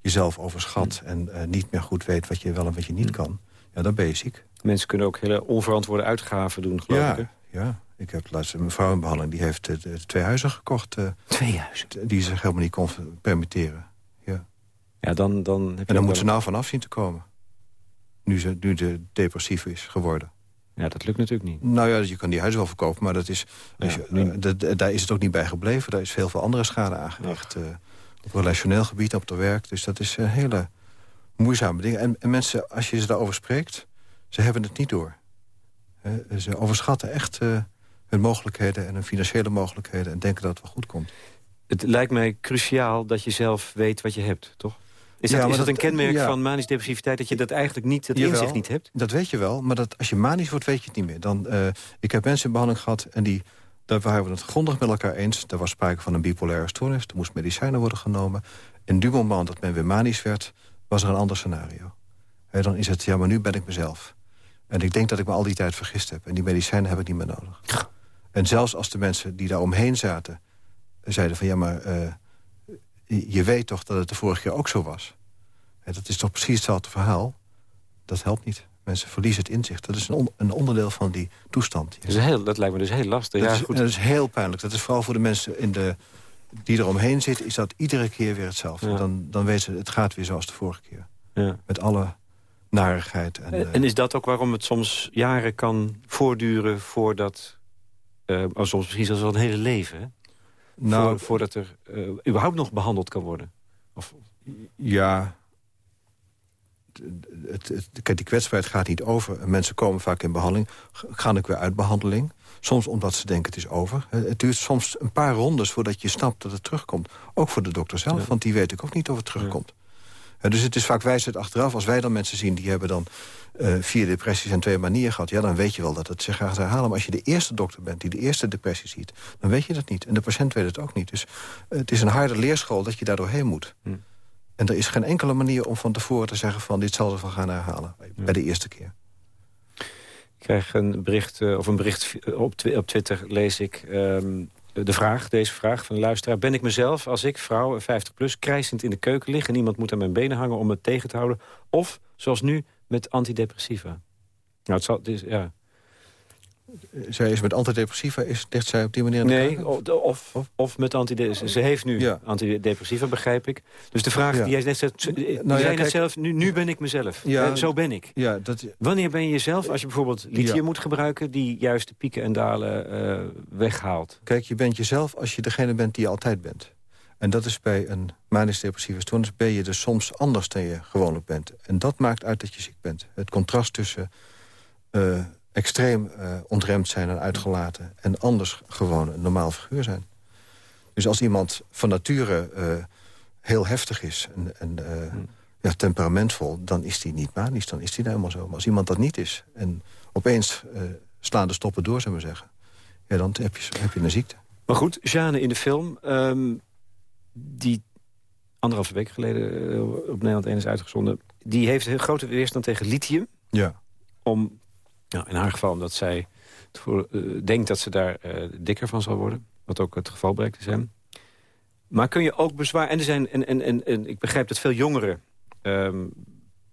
jezelf overschat mm. en uh, niet meer goed weet wat je wel en wat je niet mm. kan... ja, dan ben je ziek. Mensen kunnen ook hele onverantwoorde uitgaven doen, geloof ja, ik. Ja, ik heb laatst een mevrouw in behandeling... die heeft uh, twee huizen gekocht. twee huizen? Die zich helemaal niet kon permitteren. Ja, ja dan, dan heb je en dan moet ze nou vanaf zien te komen nu ze nu de depressief is geworden. Ja, dat lukt natuurlijk niet. Nou ja, je kan die huis wel verkopen, maar dat is, ja, je, uh, dat, daar is het ook niet bij gebleven. Daar is heel veel andere schade aangericht. Uh, op relationeel gebied, op het werk. Dus dat is een hele moeizame ding. En, en, mensen, als je ze daarover spreekt, ze hebben het niet door. He, ze overschatten echt uh, hun mogelijkheden en hun financiële mogelijkheden... en denken dat het wel goed komt. Het lijkt mij cruciaal dat je zelf weet wat je hebt, toch? Is dat, is dat, een kenmerk van manisch depressiviteit... dat je dat eigenlijk niet, dat inzicht niet hebt? Dat weet je wel, maar dat, als je manisch wordt, weet je het niet meer. Dan, uh, ik heb mensen in behandeling gehad en die, daar waren we het grondig met elkaar eens. Er was sprake van een bipolaire stoornis, er moest medicijnen worden genomen. In die moment dat men weer manisch werd, was er een ander scenario. En dan is het, ja, maar nu ben ik mezelf. En ik denk dat ik me al die tijd vergist heb. En die medicijnen heb ik niet meer nodig. En zelfs als de mensen die daar omheen zaten... zeiden van, ja, maar uh, je weet toch dat het de vorige keer ook zo was. En dat is toch precies hetzelfde verhaal. Dat helpt niet. Mensen verliezen het inzicht. Dat is een, een onderdeel van die toestand. Dat, is heel, dat lijkt me dus heel lastig. Dat, ja, is, goed. dat is heel pijnlijk. Dat is vooral voor de mensen in de, die eromheen zitten... is dat iedere keer weer hetzelfde. Dan, dan weten ze, het gaat weer zoals de vorige keer. Ja. Met alle narigheid. En, en, en, is dat ook waarom het soms jaren kan voortduren... voordat, uh, soms misschien zelfs wel een hele leven... Hè? Nou, voordat er uh, überhaupt nog behandeld kan worden? Of... Ja, het, het, die kwetsbaarheid gaat niet over. Mensen komen vaak in behandeling, gaan ook weer uit behandeling. Soms omdat ze denken het is over. Het duurt soms een paar rondes voordat je snapt dat het terugkomt. Ook voor de dokter zelf, want die weet ik ook niet of het terugkomt. Dus het is vaak wijsheid achteraf. Als wij dan mensen zien die hebben dan uh, vier depressies en twee manieren gehad... ja, dan weet je wel dat het zich gaat herhalen. Maar als je de eerste dokter bent die de eerste depressie ziet... dan weet je dat niet. En de patiënt weet het ook niet. Dus uh, het is een harde leerschool dat je daar doorheen moet. Hm. En er is geen enkele manier om van tevoren te zeggen... van dit zal er van gaan herhalen bij de eerste keer. Ik krijg een bericht, uh, of een bericht op, op Twitter, lees ik... Um, de vraag, deze vraag van de luisteraar. Ben ik mezelf, als ik, vrouw, 50 plus, krijsend in de keuken lig... en iemand moet aan mijn benen hangen om me tegen te houden? Of, zoals nu, met antidepressiva? Nou, het zal, is, ja zij is met antidepressiva, is, ligt zij op die manier... nee, of, of, met antidepressiva. Ze heeft nu antidepressiva, begrijp ik. Dus de vraag die jij net zegt, nou, zelf, nu, nu ben ik mezelf. Ja, zo ben ik. Ja, dat, Wanneer ben je jezelf, als je bijvoorbeeld lithium moet gebruiken... die juist de pieken en dalen uh, weghaalt? Kijk, je bent jezelf als je degene bent die je altijd bent. En dat is bij een manisch depressieve stoornis... ben je dus soms anders dan je gewoonlijk bent. En dat maakt uit dat je ziek bent. Het contrast tussen... Uh, extreem uh, ontremd zijn en uitgelaten... en anders gewoon een normaal figuur zijn. Dus als iemand van nature uh, heel heftig is en, en uh, hmm. ja, temperamentvol... dan is die niet manisch, dan is die nou helemaal zo. Maar als iemand dat niet is en opeens slaan de stoppen door, zou maar zeggen... Ja, dan heb je, heb je een ziekte. Maar goed, Jeanne in de film... Um, die anderhalve week geleden op Nederland 1 is uitgezonden... die heeft een grote weerstand tegen lithium... Ja. om nou, in haar geval omdat zij voor, uh, denkt dat ze daar uh, dikker van zal worden. Wat ook het geval blijkt te zijn. Maar kun je ook bezwaar... En, er zijn, en, en, en, en ik begrijp dat veel jongeren... Um,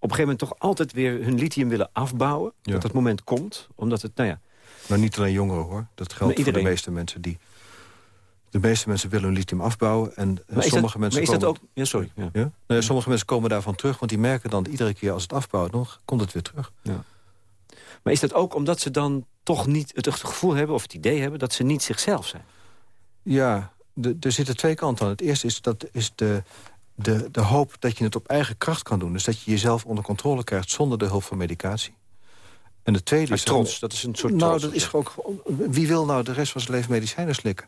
op een gegeven moment toch altijd weer hun lithium willen afbouwen. Ja. Dat dat moment komt. Omdat het, nou ja... Maar niet alleen jongeren hoor. Dat geldt voor de meeste mensen die... De meeste mensen willen hun lithium afbouwen. En sommige dat, mensen. Maar is dat ook. Ja, sorry. Ja? ja? sommige mensen komen daarvan terug, want die merken dan iedere keer als het afbouwt, dan komt het weer terug. Ja. Maar is dat ook omdat ze dan toch niet het gevoel hebben... of het idee hebben dat ze niet zichzelf zijn? Ja, er zitten twee kanten aan. Het eerste is, dat is de, de, de hoop dat je het op eigen kracht kan doen. Dus dat je jezelf onder controle krijgt zonder de hulp van medicatie. En de tweede is... trots, dat is een soort Nou, dat is ook... Wie wil nou de rest van zijn leven medicijnen slikken?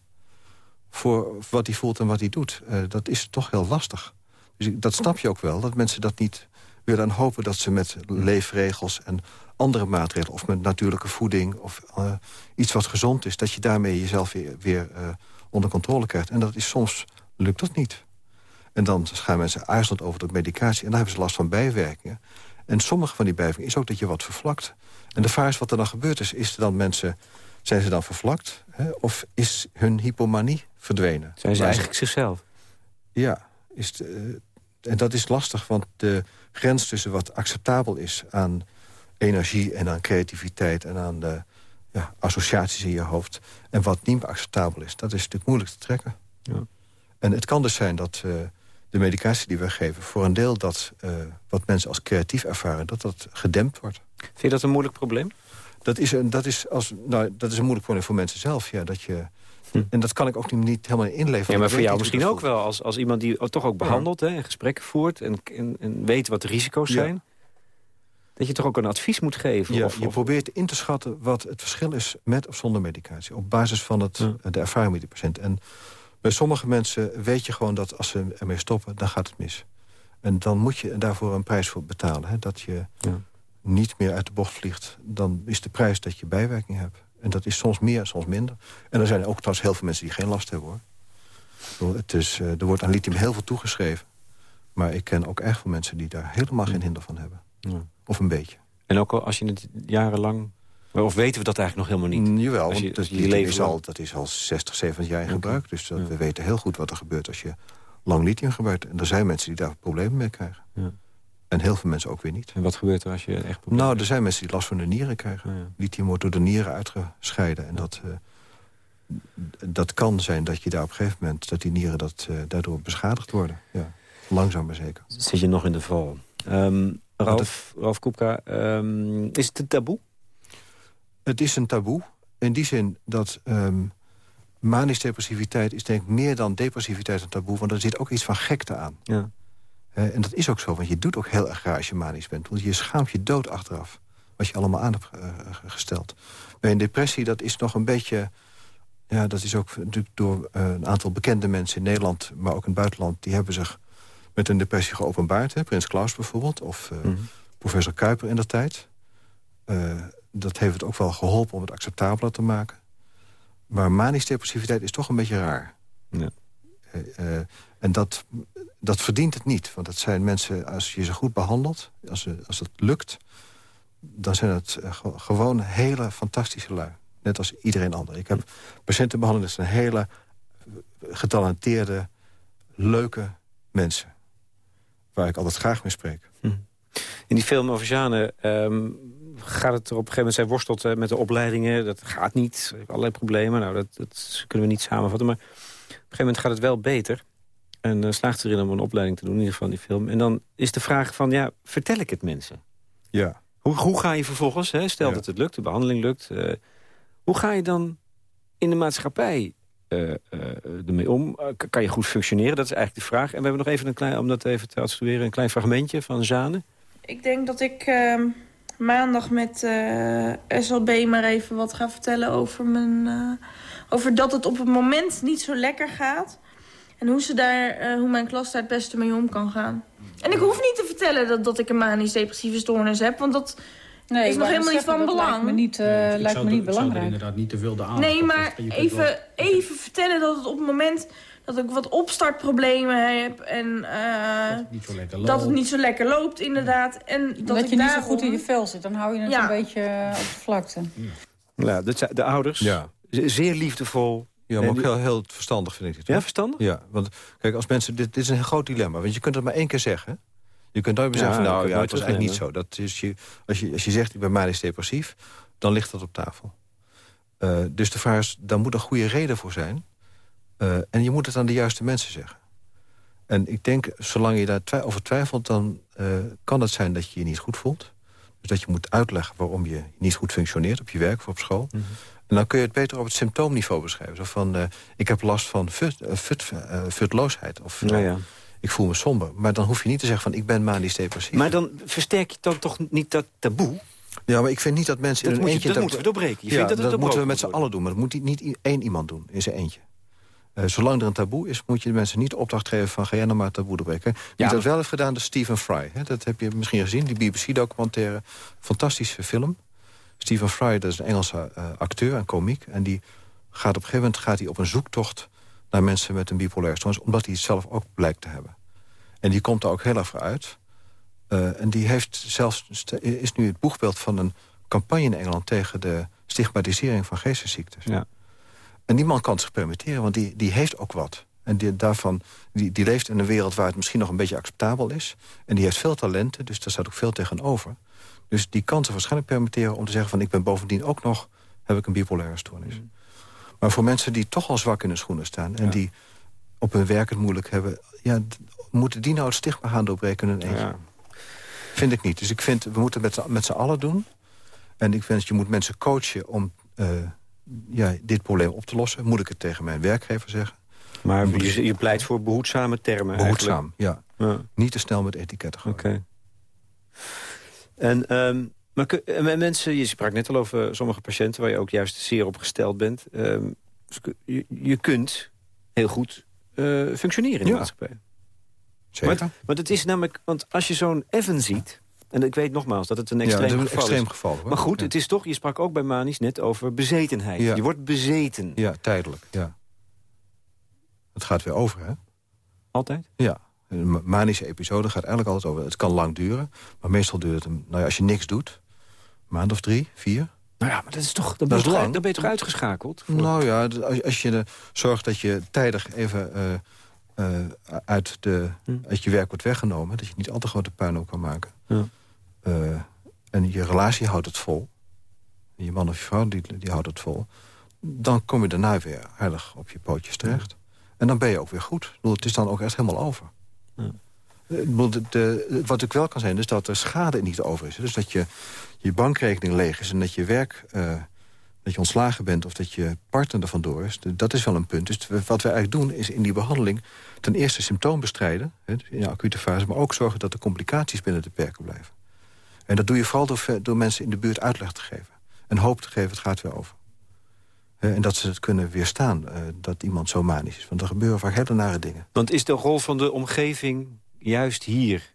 Voor wat hij voelt en wat hij doet. Uh, dat is toch heel lastig. Dus dat snap je ook wel, dat mensen dat niet willen. En hopen dat ze met leefregels en andere maatregelen... of met natuurlijke voeding of uh, iets wat gezond is... dat je daarmee jezelf weer, weer uh, onder controle krijgt. En dat is soms lukt dat niet. En dan gaan mensen aarzelend over de medicatie... en dan hebben ze last van bijwerkingen. En sommige van die bijwerkingen is ook dat je wat vervlakt. En de vraag is wat er dan gebeurd is. Is er dan mensen, zijn ze dan vervlakt? Hè? Of is hun hypomanie verdwenen? Zijn ze eigenlijk zichzelf? Ja, is de, en dat is lastig, want de grens tussen wat acceptabel is... aan energie en aan creativiteit en aan de ja, associaties in je hoofd. En wat niet meer acceptabel is, dat is natuurlijk moeilijk te trekken. Ja. En het kan dus zijn dat uh, de medicatie die we geven... voor een deel dat uh, wat mensen als creatief ervaren, dat dat gedempt wordt. Vind je dat een moeilijk probleem? Dat is een, dat is als, nou, dat is een moeilijk probleem voor mensen zelf. Ja, dat je, hm. En dat kan ik ook niet helemaal inleveren. Ja, maar voor jou misschien ook wel. Als, als iemand die toch ook behandelt hè, en gesprekken voert... en, en, en weet wat de risico's zijn dat je toch ook een advies moet geven? Ja, of, je probeert in te schatten wat het verschil is met of zonder medicatie. Op basis van het, de ervaring met die patiënt. En bij sommige mensen weet je gewoon dat als ze ermee stoppen, dan gaat het mis. En dan moet je daarvoor een prijs voor betalen. Hè? Dat je niet meer uit de bocht vliegt. Dan is de prijs dat je bijwerking hebt. En dat is soms meer, soms minder. En er zijn ook trouwens heel veel mensen die geen last hebben, hoor. Het is, eh, er wordt aan lithium heel veel toegeschreven. Maar ik ken ook echt veel mensen die daar helemaal geen hinder van hebben. Ja. Of een beetje. En ook al als je het jarenlang... Of weten we dat eigenlijk nog helemaal niet? Mm, jawel, want je, dat, je is al, dat is al 60, 70 jaar in gebruik. Dus we weten heel goed wat er gebeurt als je lang lithium gebruikt. En er zijn mensen die daar problemen mee krijgen. Ja. En heel veel mensen ook weer niet. En wat gebeurt er als je echt problemen Nou, er zijn mensen die last van de nieren krijgen. Lithium wordt door de nieren uitgescheiden. En dat, uh, dat kan zijn dat je daar op een gegeven moment... dat die nieren dat, uh, daardoor beschadigd worden. Ja. Langzaam maar zeker. Zit je nog in de val. Um, Ralf, Ralf Koepka, um, is het een taboe? Het is een taboe. In die zin dat um, manisch depressiviteit is denk ik meer dan depressiviteit een taboe. Want er zit ook iets van gekte aan. Ja. Uh, en dat is ook zo, want je doet ook heel erg graag als je manisch bent. Want je schaamt je dood achteraf. Wat je allemaal aan hebt uh, gesteld. Bij een depressie, dat is nog een beetje... Ja, dat is ook natuurlijk door uh, een aantal bekende mensen in Nederland... maar ook in het buitenland, die hebben zich met een depressie geopenbaard. Hè? Prins Klaus bijvoorbeeld, of mm -hmm. professor Kuiper in de tijd. dat heeft het ook wel geholpen om het acceptabeler te maken. Maar manisch depressiviteit is toch een beetje raar. Ja. en dat, dat verdient het niet. Want dat zijn mensen, als je ze goed behandelt, als, als het lukt... dan zijn het gewoon hele fantastische lui. Net als iedereen ander. Ik heb patiënten behandeld, dat zijn hele getalenteerde, leuke mensen. Waar ik altijd graag mee spreek. Hm. In die film over Jeanne ehm, gaat het er op een gegeven moment... zij worstelt met de opleidingen, dat gaat niet. Allerlei problemen, nou, dat, dat kunnen we niet samenvatten. Maar op een gegeven moment gaat het wel beter. En uh, slaagt erin om een opleiding te doen, in ieder geval die film. En dan is de vraag van, ja, vertel ik het mensen? Ja. Hoe, hoe ga je vervolgens, hè, stel dat het lukt, de behandeling lukt... Uh, hoe ga je dan in de maatschappij ermee om? kan je goed functioneren? Dat is eigenlijk de vraag. En we hebben nog even een klein, om dat even te attribueren, een klein fragmentje van Zane. Ik denk dat ik ehm, maandag met SLB maar even wat ga vertellen over, mijn, over dat het op het moment niet zo lekker gaat. En hoe, ze daar, hoe mijn klas daar het beste mee om kan gaan. En ik hoef niet te vertellen dat, dat ik een manisch-depressieve stoornis heb. Want dat nee, is nog helemaal niet van belang. Lijkt me niet, uh, nee, lijkt me niet belangrijk. Ik inderdaad niet te veel de aandacht. Nee, maar even, even vertellen dat het op het moment dat ik wat opstartproblemen heb. En uh, dat, het niet zo lekker loopt. dat het niet zo lekker loopt, inderdaad. En dat, dat je niet zo goed in je vel zit. Dan hou je het ja. een beetje op de vlakte. Ja, de, de ouders, ja. zeer liefdevol ja, maar ook heel, heel verstandig vind ik het. Ja, verstandig? Ja, want kijk, als mensen... Dit, dit is een groot dilemma, want je kunt het maar één keer zeggen. Je kunt nooit meer zeggen, van, nou ja, het was eigenlijk niet zo. Dat is je, als, je, als je zegt, ik ben manisch depressief, dan ligt dat op tafel. Uh, dus de vraag is, daar moet een goede reden voor zijn. Uh, en je moet het aan de juiste mensen zeggen. En ik denk, zolang je daar twi over twijfelt... dan uh, kan het zijn dat je je niet goed voelt. Dus dat je moet uitleggen waarom je niet goed functioneert... op je werk of op school. Mm -hmm. En dan kun je het beter op het symptoomniveau beschrijven. Zo van, ik heb last van fut, fut, futloosheid. Of ja, ja. Ik voel me somber. Maar dan hoef je niet te zeggen van, ik ben manisch depressief. Maar dan versterk je dan toch niet dat taboe? Ja, maar ik vind niet dat mensen dat in een eentje... Je, dat moeten we doorbreken. Je ja, dat, dat, dat moeten we met z'n allen doen. Maar dat moet niet één iemand doen in zijn eentje. Uh, zolang er een taboe is, moet je de mensen niet de opdracht geven van... ga jij nou maar taboe doorbreken. Wie ja, dat wel heeft gedaan, is Stephen Fry. Hè? Dat heb je misschien gezien, die BBC-documentaire. Fantastische film. Stephen Fry, dat is een Engelse uh, acteur en komiek. En die gaat op een gegeven moment gaat hij op een zoektocht... naar mensen met een bipolaire stoornis... omdat hij het zelf ook blijkt te hebben. En die komt er ook heel erg voor uit. Uh, en die heeft zelfs, is nu het boegbeeld van een campagne in Engeland... tegen de stigmatisering van geestesziektes. Ja. En die man kan het zich permitteren, want die, die heeft ook wat. En die, daarvan, die, die leeft in een wereld waar het misschien nog een beetje acceptabel is. En die heeft veel talenten, dus daar staat ook veel tegenover. Dus die kan zich waarschijnlijk permitteren om te zeggen... van ik ben bovendien ook nog, heb ik een bipolaire stoornis. Mm. Maar voor mensen die toch al zwak in de schoenen staan... en die op hun werk het moeilijk hebben... Ja, moeten die nou het stigma gaan doorbreken in? Ja. Vind ik niet. Dus ik vind, we moeten het met z'n allen doen. En ik vind, je moet mensen coachen om uh, ja, dit probleem op te lossen. Moet ik het tegen mijn werkgever zeggen? Maar je, je pleit voor behoedzame termen Behoedzaam, ja. ja. Niet te snel met etiketten gaan. Oké. En, um, maar mensen, je sprak net al over sommige patiënten... waar je ook juist zeer op gesteld bent. Um, je, je, kunt heel goed uh, functioneren in de maatschappij. Zeker. Maar, want het is namelijk, want als je zo'n Evan ziet... en ik weet nogmaals dat het een extreem, ja, een geval, extreem is. geval. Maar goed, Ja. het is toch, je sprak ook bij Manis net over bezetenheid. Ja. Je wordt bezeten. Ja, tijdelijk, ja. Het gaat weer over, hè? Altijd? Ja. Een ma- manische episode gaat eigenlijk altijd over. Het kan lang duren, maar meestal duurt het... Nou ja, als je niks doet, een maand of drie, vier... Nou ja, maar dat is toch, dan, Dat ben, je toch, lang. dan ben je toch uitgeschakeld? Voor- Nou ja, als, als je zorgt dat je tijdig even eh, eh, uit, de, Hm. uit je werk wordt weggenomen... dat je niet al te grote puinhoop kan maken. Ja. Eh, en je relatie houdt het vol. Je man of je vrouw die, die houdt het vol. Dan kom je daarna weer aardig op je pootjes terecht. En dan ben je ook weer goed. Ik bedoel, het is dan ook echt helemaal over. Eh, wat ik wel kan zijn, is dat er schade niet over is. Dus dat je, je bankrekening leeg is en dat je werk... eh, dat je ontslagen bent of dat je partner er vandoor is. d- Dat is wel een punt. Dus wat we eigenlijk doen is in die behandeling... ten eerste symptoom bestrijden, hè, in de acute fase... maar ook zorgen dat de complicaties binnen de perken blijven. En dat doe je vooral door, door mensen in de buurt uitleg te geven. En hoop te geven, het gaat weer over. Hè, En dat ze het kunnen weerstaan, eh, dat iemand zo manisch is. Want er gebeuren vaak hele nare dingen. Want is de rol van de omgeving juist hier?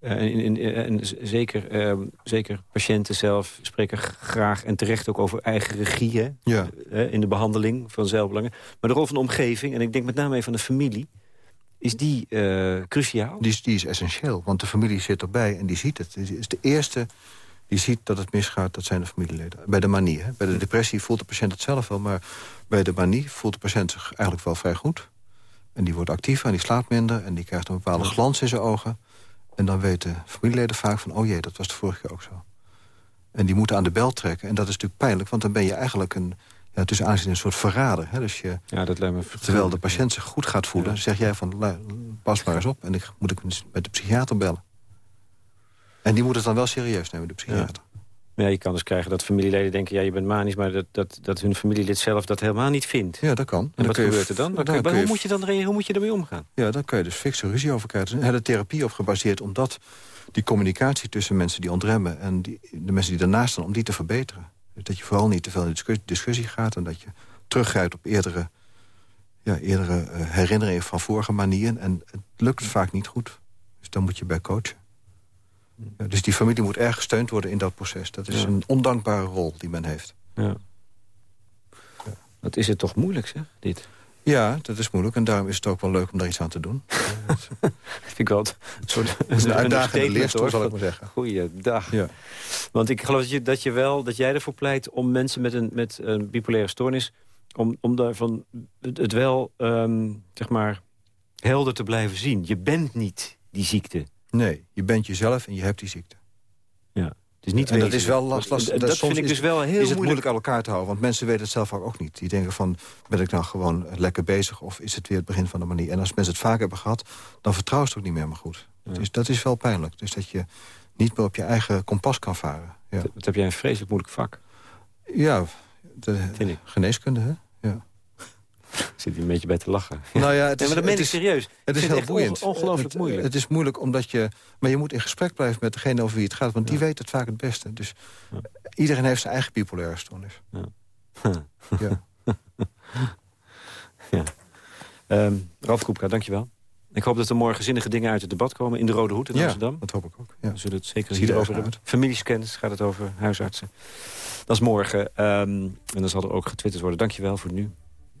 Eh, en, zeker, ehm, zeker patiënten zelf spreken graag en terecht ook over eigen regie... hè, Ja. eh, in de behandeling van zelfbelangen. Maar de rol van de omgeving, en ik denk met name even aan de familie... is die eh, cruciaal? Die is, die is essentieel, want de familie zit erbij en die ziet het. Die is de eerste die ziet dat het misgaat, dat zijn de familieleden. Bij de manie, hè. bij de depressie voelt de patiënt het zelf wel... maar bij de manie voelt de patiënt zich eigenlijk wel vrij goed. En die wordt actiever en die slaapt minder... en die krijgt een bepaalde glans in zijn ogen. En dan weten familieleden vaak van... oh jee, dat was de vorige keer ook zo. En die moeten aan de bel trekken. En dat is natuurlijk pijnlijk, want dan ben je eigenlijk een... Ja, tussen aanzien een soort verrader. Hè? Dus je, Ja, dat lijkt me... terwijl de patiënt zich goed gaat voelen... zeg jij van, "La- pas maar eens op en ik moet ik met de psychiater bellen. En die moet het dan wel serieus nemen, de psychiater. Ja, je kan dus krijgen dat familieleden denken... ja, je bent manisch, maar dat, dat, dat hun familielid zelf dat helemaal niet vindt. Ja, dat kan. En En wat gebeurt er dan? Dan dan je- hoe, je- moet je dan, hoe moet je ermee omgaan? Ja, daar kun je dus fikse ruzie over krijgen. Er is een hele therapie op gebaseerd om dat, die communicatie tussen mensen die ontremmen... en die, de mensen die daarnaast staan, om die te verbeteren. Dus dat je vooral niet te veel in discussie, discussie gaat... en dat je teruggrijpt op eerdere, ja, eerdere eh, herinneringen van vorige manieren. En het lukt vaak niet goed. Dus dan moet je bij coachen. Dus die familie moet erg gesteund worden in dat proces. Dat is Ja. een ondankbare rol die men heeft. Ja. Wat is het toch moeilijk, zeg, dit? Ja, dat is moeilijk. En daarom is het ook wel leuk om daar iets aan te doen. <laughs> Vind ik wel een soort... Het is een uitdagende leerstoel, zal ik maar zeggen. Goeiedag. Ja. Want ik geloof dat, je, dat, je wel, dat jij ervoor pleit om mensen met een, met een bipolaire stoornis... om, om daarvan het, het wel, ehm, zeg maar, helder te blijven zien. Je bent niet die ziekte. Nee, je bent jezelf en je hebt die ziekte. Ja. Het is niet en dat is wel last, lastig. Dat, dat soms vind ik dus wel heel is het moeilijk. moeilijk uit elkaar te houden. Want mensen weten het zelf ook niet. Die denken van, ben ik nou gewoon lekker bezig... of is het weer het begin van de manier? En als mensen het vaak hebben gehad, dan vertrouwen ze het ook niet meer maar goed. Dat, is, dat is wel pijnlijk. Dus dat je niet meer op je eigen kompas kan varen. Ja, Wat heb jij een vreselijk moeilijk vak. ja de Vind ik. geneeskunde, hè? Ja. Zit hier een beetje bij te lachen. Nou ja, <laughs> het Nee, is, maar dat meen het ik is, serieus. Het is vind heel boeiend. on- ongelooflijk Het- moeilijk. Het is moeilijk omdat je... Maar je moet in gesprek blijven met degene over wie het gaat. Want die weet het vaak het beste. Dus iedereen heeft zijn eigen bipolaire stoornis. Ja. <laughs> <laughs> Ja. Ehm, Ralf Koepka, dankjewel. Ik hoop dat er morgen zinnige dingen uit het debat komen... in de Rode Hoed in Ja, Amsterdam. dat hoop ik ook. Ja. We zullen het zeker Zie er hierover hebben. Familiescans gaat het over huisartsen. Dat is morgen. Ehm, en dan zal er ook getwitterd worden. Dankjewel voor nu.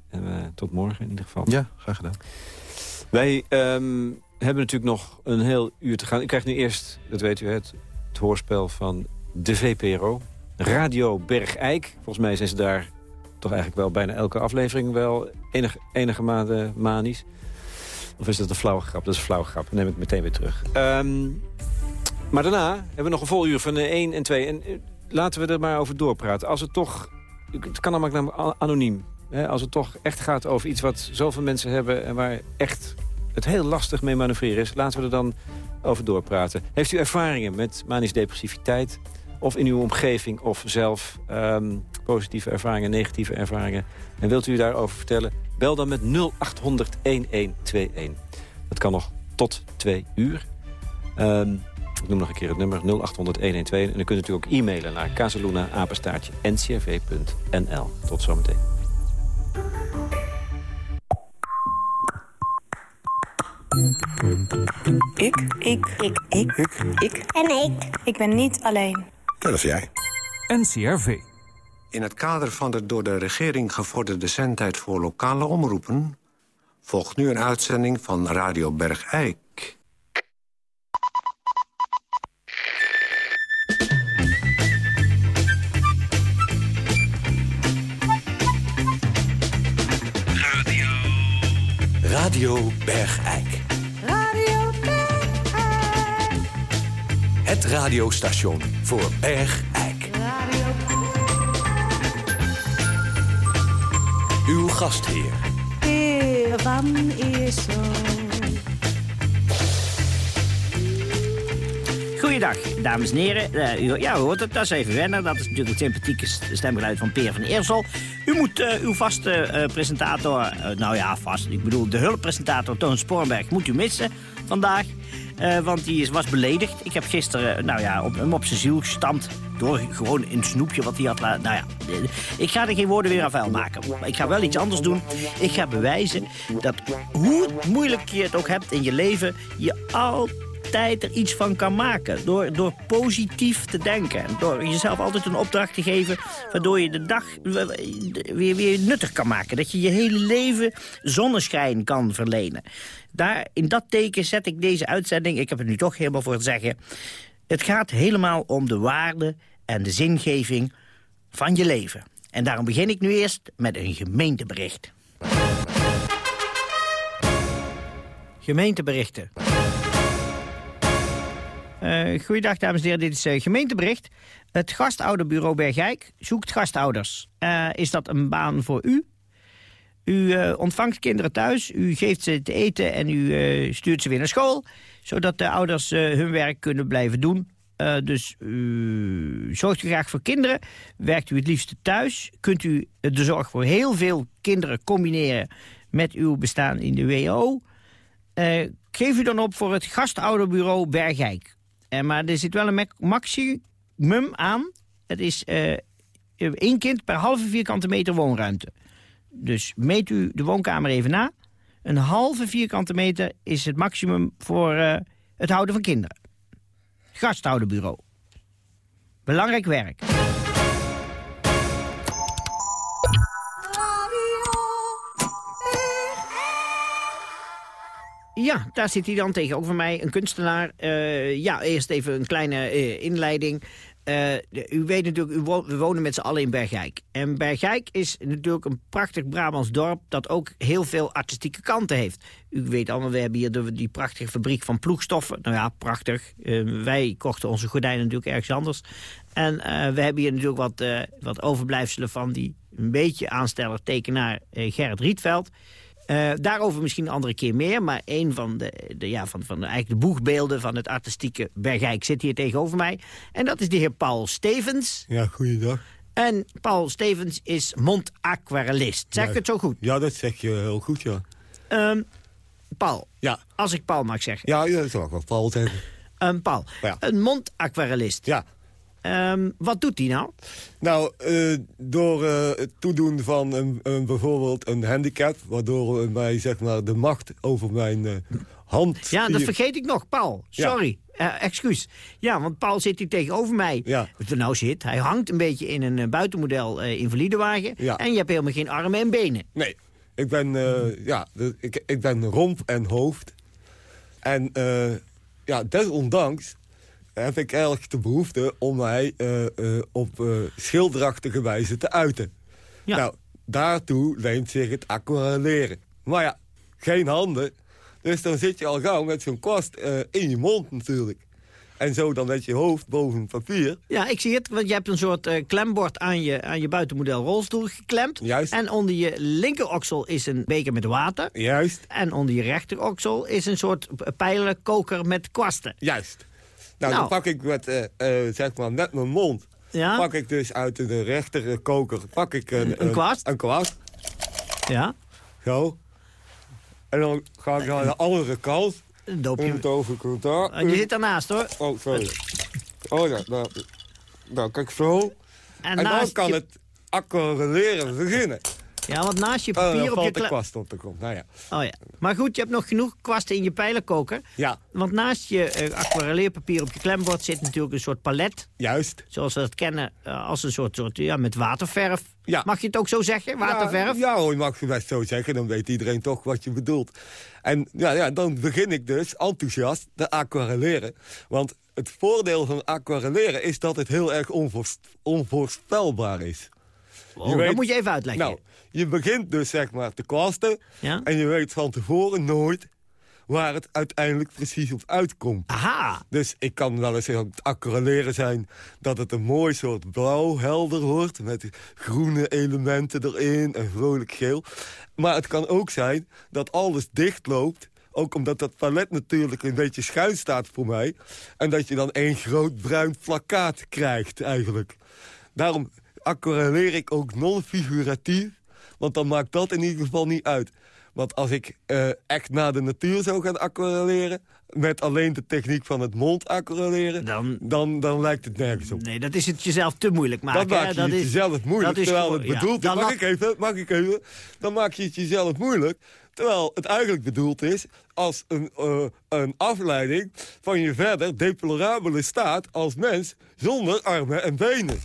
En eh, tot morgen in ieder geval. ja, graag gedaan. Wij ehm, hebben natuurlijk nog een heel uur te gaan. Ik krijg nu eerst, dat weet u, het, het hoorspel van de VPRO. Radio Bergijk. Volgens mij zijn ze daar toch eigenlijk wel bijna elke aflevering wel enige, enige maanden manisch. Of is dat een flauwe grap? Dat is een flauwe grap. Neem ik meteen weer terug. Ehm, maar daarna hebben we nog een vol uur van 1 en 2. En eh, laten we er maar over doorpraten. Als het toch... Het kan allemaal anoniem. Hè, als het toch echt gaat over iets wat zoveel mensen hebben... en waar echt het heel lastig mee manoeuvreren is... laten we er dan over doorpraten. Heeft u ervaringen met manisch depressiviteit... of in uw omgeving of zelf ehm, positieve ervaringen, negatieve ervaringen... en wilt u daarover vertellen? Bel dan met 0800-1121. Dat kan nog tot twee uur. Ehm, ik noem nog een keer het nummer 0800-1121. En dan kunt u ook e-mailen naar casaluna-ncrv.nl. Tot zometeen. Ik. Ik. Ik. Ik. Ik. En ik. Ik ben niet alleen. Dat is jij. NCRV. In het kader van de door de regering gevorderde zendtijd voor lokale omroepen... volgt nu een uitzending van Radio Bergijk. Radio Bergijk. Radiostation voor Bergijk. Uw gastheer. Heer van Eersel. Goeiedag, dames en heren. Eh, u, ja, u hoort het, dat is even wennen. Dat is natuurlijk het sympathieke st- stemgeluid van Peer van Eersel. U moet eh, uw vaste eh, presentator, nou ja, vast, ik bedoel de hulppresentator Toon Sporenberg, moet u missen vandaag. Eh, want die is, was beledigd. Ik heb gisteren, eh, nou ja, op, hem op zijn ziel gestampt. Door gewoon een snoepje wat hij had laten... Nou ja, eh, ik ga er geen woorden weer aan vuil maken. Maar ik ga wel iets anders doen. Ik ga bewijzen dat hoe moeilijk je het ook hebt in je leven... je altijd er iets van kan maken. Door, door positief te denken. En Door jezelf altijd een opdracht te geven... waardoor je de dag weer, weer nuttig kan maken. Dat je je hele leven zonneschijn kan verlenen. Daar, in dat teken zet ik deze uitzending... ik heb het nu toch helemaal voor te zeggen... het gaat helemaal om de waarde en de zingeving van je leven. En daarom begin ik nu eerst met een gemeentebericht. Gemeenteberichten. Eh goeiedag, dames en heren. Dit is eh, gemeentebericht. Het gastouderbureau Bergijk zoekt gastouders. Eh, is dat een baan voor u? U ontvangt kinderen thuis, u geeft ze te eten en u stuurt ze weer naar school. Zodat de ouders hun werk kunnen blijven doen. Dus u zorgt u graag voor kinderen. Werkt u het liefst thuis. Kunt u de zorg voor heel veel kinderen combineren met uw bestaan in de WO. Geef u dan op voor het gastouderbureau Bergijk. Eh, maar er zit wel een maximum aan. Het is eh, één kind per halve vierkante meter woonruimte. Dus meet u de woonkamer even na. Een halve vierkante meter is het maximum voor eh, het houden van kinderen. Gasthouderbureau. Belangrijk werk. Ja, daar zit hij dan tegenover mij, een kunstenaar. Eh, ja, eerst even een kleine eh, inleiding. Eh, u weet natuurlijk, we wonen met z'n allen in Bergijk. En Bergijk is natuurlijk een prachtig Brabants dorp... dat ook heel veel artistieke kanten heeft. U weet allemaal, we hebben hier die prachtige fabriek van ploegstoffen. Nou ja, prachtig. Wij kochten onze gordijnen natuurlijk ergens anders. En we hebben hier natuurlijk wat, wat overblijfselen van die een beetje aansteller tekenaar Gerrit Rietveld... Eh, daarover misschien een andere keer meer. Maar een van de, de, ja, van, van eigenlijk de boegbeelden van het artistieke Bergijk zit hier tegenover mij. En dat is de heer Paul Stevens. Ja, goeiedag. En Paul Stevens is mondaquarellist. Zeg ik het zo goed? Ja, dat zeg je heel goed, ja. Ehm, Paul, Ja. als ik Paul mag zeggen. Ja, dat zou ik wel Paul zeggen. Ehm, Paul, Ja. een mondaquarellist. Ja. Ehm, wat doet hij nou? Nou, eh, door eh, het toedoen van een, een, bijvoorbeeld een handicap... waardoor mij zeg maar, de macht over mijn eh, hand... Ja, dat vergeet ik nog, Paul. Sorry, excuus. Ja, want Paul zit hier tegenover mij. Ja. Wat er nou zit, hij hangt een beetje in een buitenmodel invalidewagen. Ja. En je hebt helemaal geen armen en benen. Nee, ik ben, ja, de- ik, ik ben romp en hoofd. En ja, desondanks heb ik eigenlijk de behoefte om mij eh, eh, op eh, schilderachtige wijze te uiten. Ja. Nou, daartoe leent zich het aquarelleren. Maar ja, geen handen. Dus dan zit je al gauw met zo'n kwast in je mond natuurlijk. En zo dan met je hoofd boven het papier. Ja, ik zie het, want je hebt een soort eh, klembord aan je, aan je buitenmodel rolstoel geklemd. Juist. En onder je linkeroksel is een beker met water. Juist. En onder je rechteroksel is een soort pijlenkoker met kwasten. Juist. Nou, Nou. dan pak ik met, eh, eh, zeg maar, net mijn mond... Pak ik dus uit de rechter koker pak ik een, Een kwast? Een kwast, Ja, zo. En dan ga ik naar de andere kant. een doopje. Het daar. En je zit daarnaast hoor. Oh, sorry. Oh ja, nou, nou kijk zo. En, En, dan kan je- het aquarelleren beginnen. Ja, want naast je Oh, papier op je... de kwast op de. Nou ja. Oh ja. Maar goed, je hebt nog genoeg kwasten in je pijlenkoker. Ja. Want naast je eh, aquarelleerpapier op je klembord zit natuurlijk een soort palet. Juist. Zoals we dat kennen eh, als een soort, soort ja, met waterverf. Ja. Mag je het ook zo zeggen, waterverf? Ja, ja hoor, je mag het best zo zeggen. Dan weet iedereen toch wat je bedoelt. En ja, ja, dan begin ik dus enthousiast te aquarelleren. Want het voordeel van aquarelleren is dat het heel erg onvoorspelbaar is. Dat moet je even uitleggen. Nou, je begint dus zeg maar te kwasten. Ja? En je weet van tevoren nooit waar het uiteindelijk precies op uitkomt. Aha. Dus ik kan wel eens aan het zijn dat het een mooi soort blauw helder wordt... met groene elementen erin en vrolijk geel. Maar het kan ook zijn dat alles dichtloopt... ook omdat dat palet natuurlijk een beetje schuin staat voor mij... en dat je dan één groot bruin plakkaat krijgt eigenlijk. Daarom aquarelleer ik ook non-figuratief... want dan maakt dat in ieder geval niet uit. Want als ik eh, echt naar de natuur zou gaan aquarelleren... met alleen de techniek van het mond aquarelleren... Dan, dan, dan lijkt het nergens op. Nee, dat is het jezelf te moeilijk maken. Hè? maak je het is- jezelf moeilijk, dat is terwijl het ja, bedoeld is... dan Mag ik even? Mag ik even? Dan maak je het jezelf moeilijk... terwijl het eigenlijk bedoeld is als een, eh, een afleiding... van je verder deplorabele staat als mens zonder armen en benen.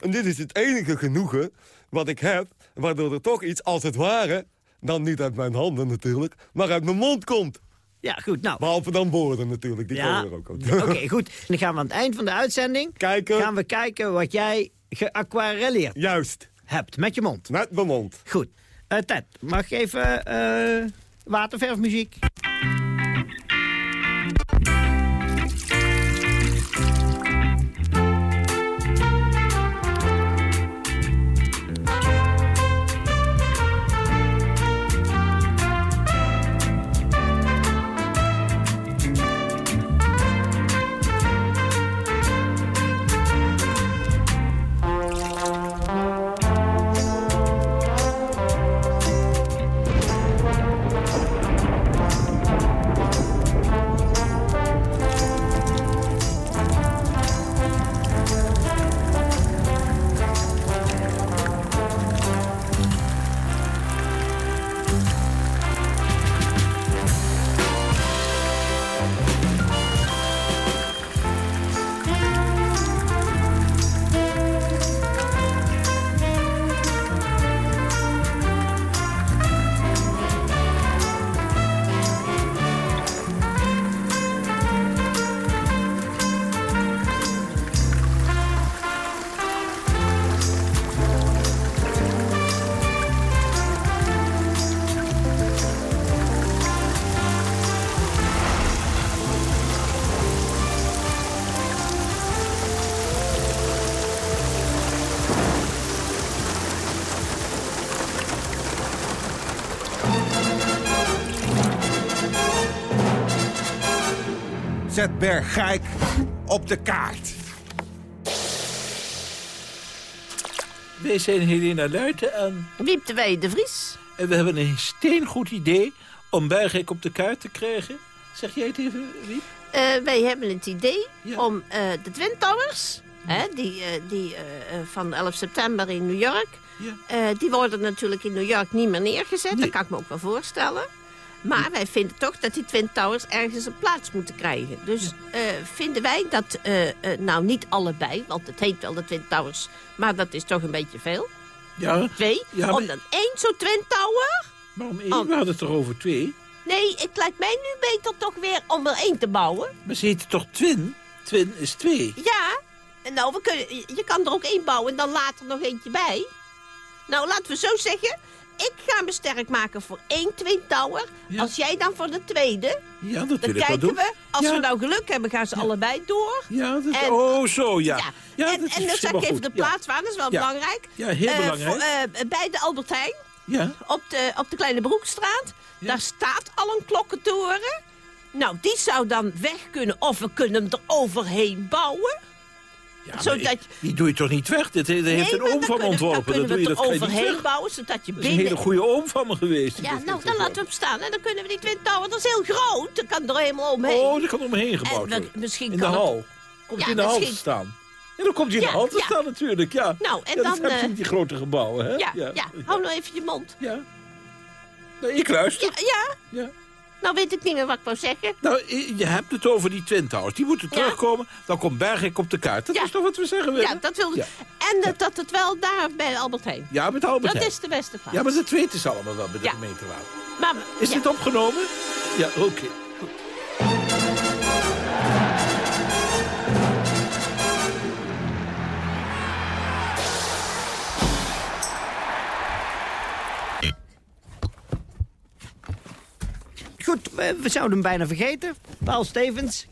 En dit is het enige genoegen wat ik heb... waardoor er toch iets als het ware... dan niet uit mijn handen natuurlijk, maar uit mijn mond komt. Ja, goed, nou. Behalve dan woorden natuurlijk, die Ja, komen er ook Oké, uit. <laughs> goed. Dan gaan we aan het eind van de uitzending... Kijken. gaan we kijken wat jij geaquarelleerd Juist. hebt. Met je mond. Met mijn mond. Goed. Eh Ted, mag ik even eh waterverfmuziek? Zet Bergijk op de kaart. Wij zijn Helena Luiten en... Wiepte wij de Vries. En we hebben een steengoed idee om Bergijk op de kaart te krijgen. Zeg jij het even, Wiep? Eh, wij hebben het idee om eh, de Twin Towers... Hè, die, eh, die van 11 september in New York... eh, die worden natuurlijk in New York niet meer neergezet. Dat kan ik me ook wel voorstellen. Maar wij vinden toch dat die Twin Towers ergens een plaats moeten krijgen. Dus eh, vinden wij dat, eh, eh, nou niet allebei, want het heet wel de Twin Towers... maar dat is toch een beetje veel. Ja. Twee, Ja, maar- om dan één zo'n Twin Tower... Waarom één? We hadden het toch over twee? Nee, het lijkt mij nu beter toch weer om er één te bouwen. Maar ze heet toch Twin? Twin is twee. Ja, nou, we kunnen, je kan er ook één bouwen en dan later nog eentje bij. Nou, laten we zo zeggen. Ik ga me sterk maken voor één Twin Tower. Als jij dan voor de tweede. Ja, dat Dan kijken doen. we. Als Ja. we nou geluk hebben, gaan ze allebei door. Ja, dat, En- oh zo, ja. Ja, ja en, en dan zeg ik even de Ja. plaats waar, dat is wel Ja. belangrijk. Ja, heel Eh, belangrijk. voor, eh, bij de Albert Heijn, Ja. op de, op de Kleine Broekstraat. Daar staat al een klokkentoren. Nou, die zou dan weg kunnen. Of we kunnen hem er overheen bouwen. Ja, zodat die doe je toch niet weg? Dit, heeft Nee, een oom dan van dan ontworpen. kunnen Dat doe je, dat je overheen bouwen, zodat je Dat is een binnen... hele goede oom van me geweest. Ja, nou, dan laten we hem staan. En dan kunnen we die Twin Tower, dat is heel groot. Dat kan er helemaal omheen. Oh, dat kan omheen gebouwd worden. misschien in de kan het- hal. Komt Ja, in de hal te staan. En dan komt hij in de hand te staan natuurlijk, ja. Nou, en ja, dan, Dat heb je eh, die grote gebouwen, hè? Ja, ja, hou nou even je mond. Ja. Nee, ik luister. Ja, ja. Nou weet ik niet meer wat ik wou zeggen. Nou, je hebt het over die Twin Towers. Die moeten Ja. terugkomen. Dan komt Bergijk op de kaart. Dat Ja. is toch wat we zeggen willen? Ja, dat wilde Ja. En dat, dat het wel daar bij Albert Heijn. Ja, met Albert Dat Heijn. is de beste plaats. Ja, maar dat weten ze allemaal wel bij de Ja. gemeenteraad. Maar, Is dit opgenomen? Ja, oké. Goed, we, zouden hem bijna vergeten. Paul Stevens.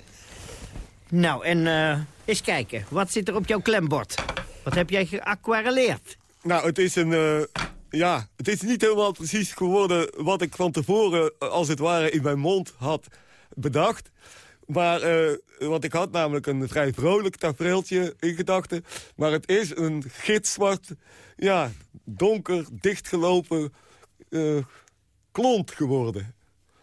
Nou, en eh, eens kijken. Wat zit er op jouw klembord? Wat heb jij geaquarelleerd? Nou, het is een... eh, ja, het is niet helemaal precies geworden wat ik van tevoren, eh, als het ware, in mijn mond had bedacht. Maar, eh, want ik had namelijk een vrij vrolijk tafereeltje in gedachten. Maar het is een gitzwart, ja, donker, dichtgelopen klont geworden.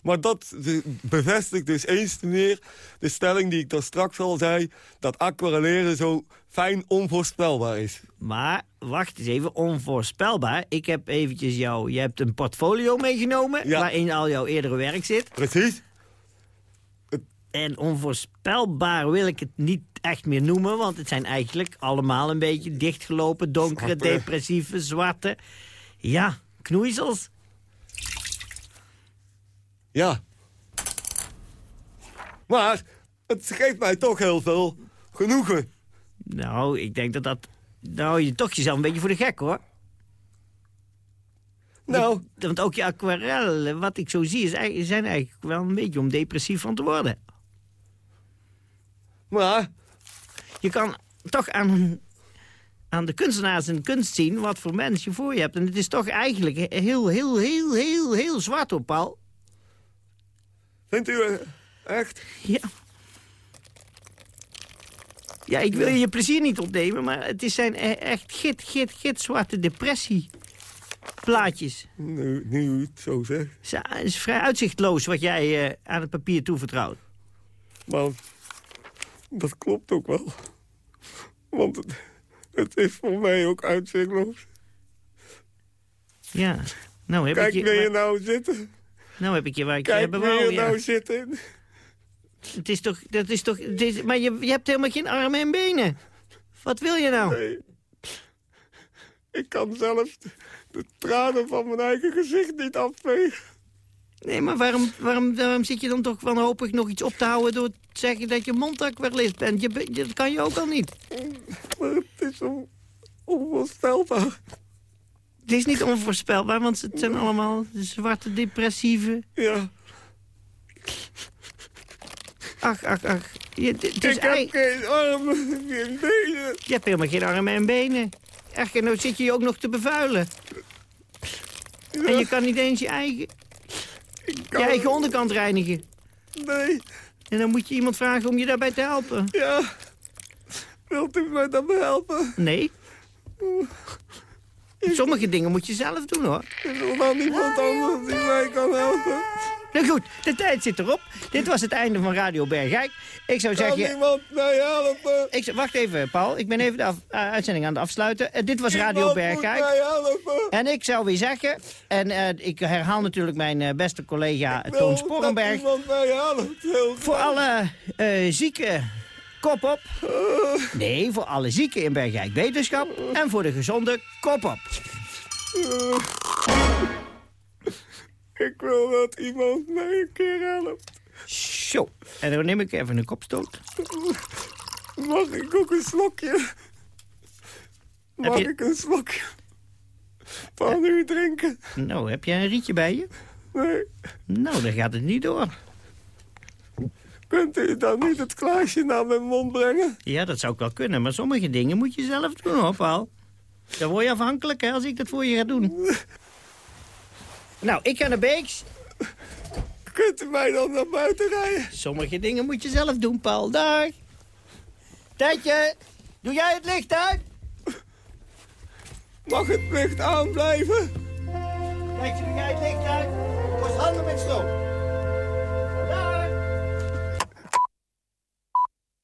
Maar dat bevestigt dus eens te meer de stelling die ik daar straks al zei... dat aquarelleren zo fijn onvoorspelbaar is. Maar, wacht eens even, onvoorspelbaar. Ik heb eventjes jou... Je hebt een portfolio meegenomen... Ja. waarin al jouw eerdere werk zit. Precies. En onvoorspelbaar wil ik het niet echt meer noemen... want het zijn eigenlijk allemaal een beetje dichtgelopen... donkere, Zwarte. depressieve, zwarte... Ja, knoeizels. Ja. Maar het geeft mij toch heel veel genoegen. Nou, ik denk dat dat... Nou, je toch jezelf een beetje voor de gek, hoor. Nou. Want ook je aquarellen, wat ik zo zie, is, eigenlijk- zijn eigenlijk wel een beetje om depressief van te worden. Maar? Je kan toch aan, aan de kunstenaars en kunst zien wat voor mens je voor je hebt. En het is toch eigenlijk heel, heel, heel, heel, heel zwart op, Paul. Vindt u eh, echt? Ja. Ja, ik wil je je plezier niet opnemen, maar het is zijn e- echt git, git, git zwarte depressie. Plaatjes. Nu, nu het zo zegt. Het is vrij uitzichtloos wat jij eh, aan het papier toevertrouwt. Maar dat klopt ook wel. Want het, het is voor mij ook uitzichtloos. Ja. Nou heb Kijk ik je, waar je nou zitten. Nou heb ik je waar ik Kijk je ja. nou zitten. Het is toch... Dat is toch het is, maar je, je hebt helemaal geen armen en benen. Wat wil je nou? Nee. Ik kan zelfs de, tranen van mijn eigen gezicht niet afvegen. Nee, maar waarom, waarom, waarom zit je dan toch wanhopig nog iets op te houden... door te zeggen dat je mondaquarelist bent? Je, dat kan je ook al niet. Maar het is on, onvoorstelbaar. Het is niet onvoorspelbaar, want het zijn allemaal zwarte depressieve... Ja. Ach, ach, ach. Je, het is ik heb geen armen, geen benen. Je hebt helemaal geen armen en benen. Echt, en nou zit je je ook nog te bevuilen. En je kan niet eens je eigen, je eigen onderkant reinigen. Nee. En dan moet je iemand vragen om je daarbij te helpen. Ja. Wilt u mij daarbij helpen? Nee. Sommige dingen moet je zelf doen, hoor. Is er dan niemand anders die mij kan helpen? Nou goed, de tijd zit erop. Dit was het einde van Radio Bergijk. Ik zou Kan zeggen... niemand mij helpen? Ik, wacht even, Paul. Ik ben even de af- eh, uitzending aan het afsluiten. Eh, dit was Radio Bergijk. mij helpen. En ik zou weer zeggen... En eh, ik herhaal natuurlijk mijn eh, beste collega Toon Sporenberg. iemand mij helpt. Heel Voor alle eh zieken, kop op. Nee, voor alle zieken in Bergijk Wetenschap. En voor de gezonde, kop op. Ik wil dat iemand mij een keer helpt. Zo, en dan neem ik even een kopstoot. Mag ik ook een slokje? Mag je- ik een slokje van u drinken? Nou, heb jij een rietje bij je? Nee. Nou, dan gaat het niet door. Kunt u dan niet het glaasje naar mijn mond brengen? Ja, dat zou ik wel kunnen, maar sommige dingen moet je zelf doen, hoor, Paul. Dan word je afhankelijk, hè, als ik dat voor je ga doen. Nou, ik ga naar Beeks. Kunt u mij dan naar buiten rijden? Sommige dingen moet je zelf doen, Paul. Dag. Tijdje, doe jij het licht uit? Mag het licht aanblijven? Tijdje, doe jij het licht uit? Was handen met stroom.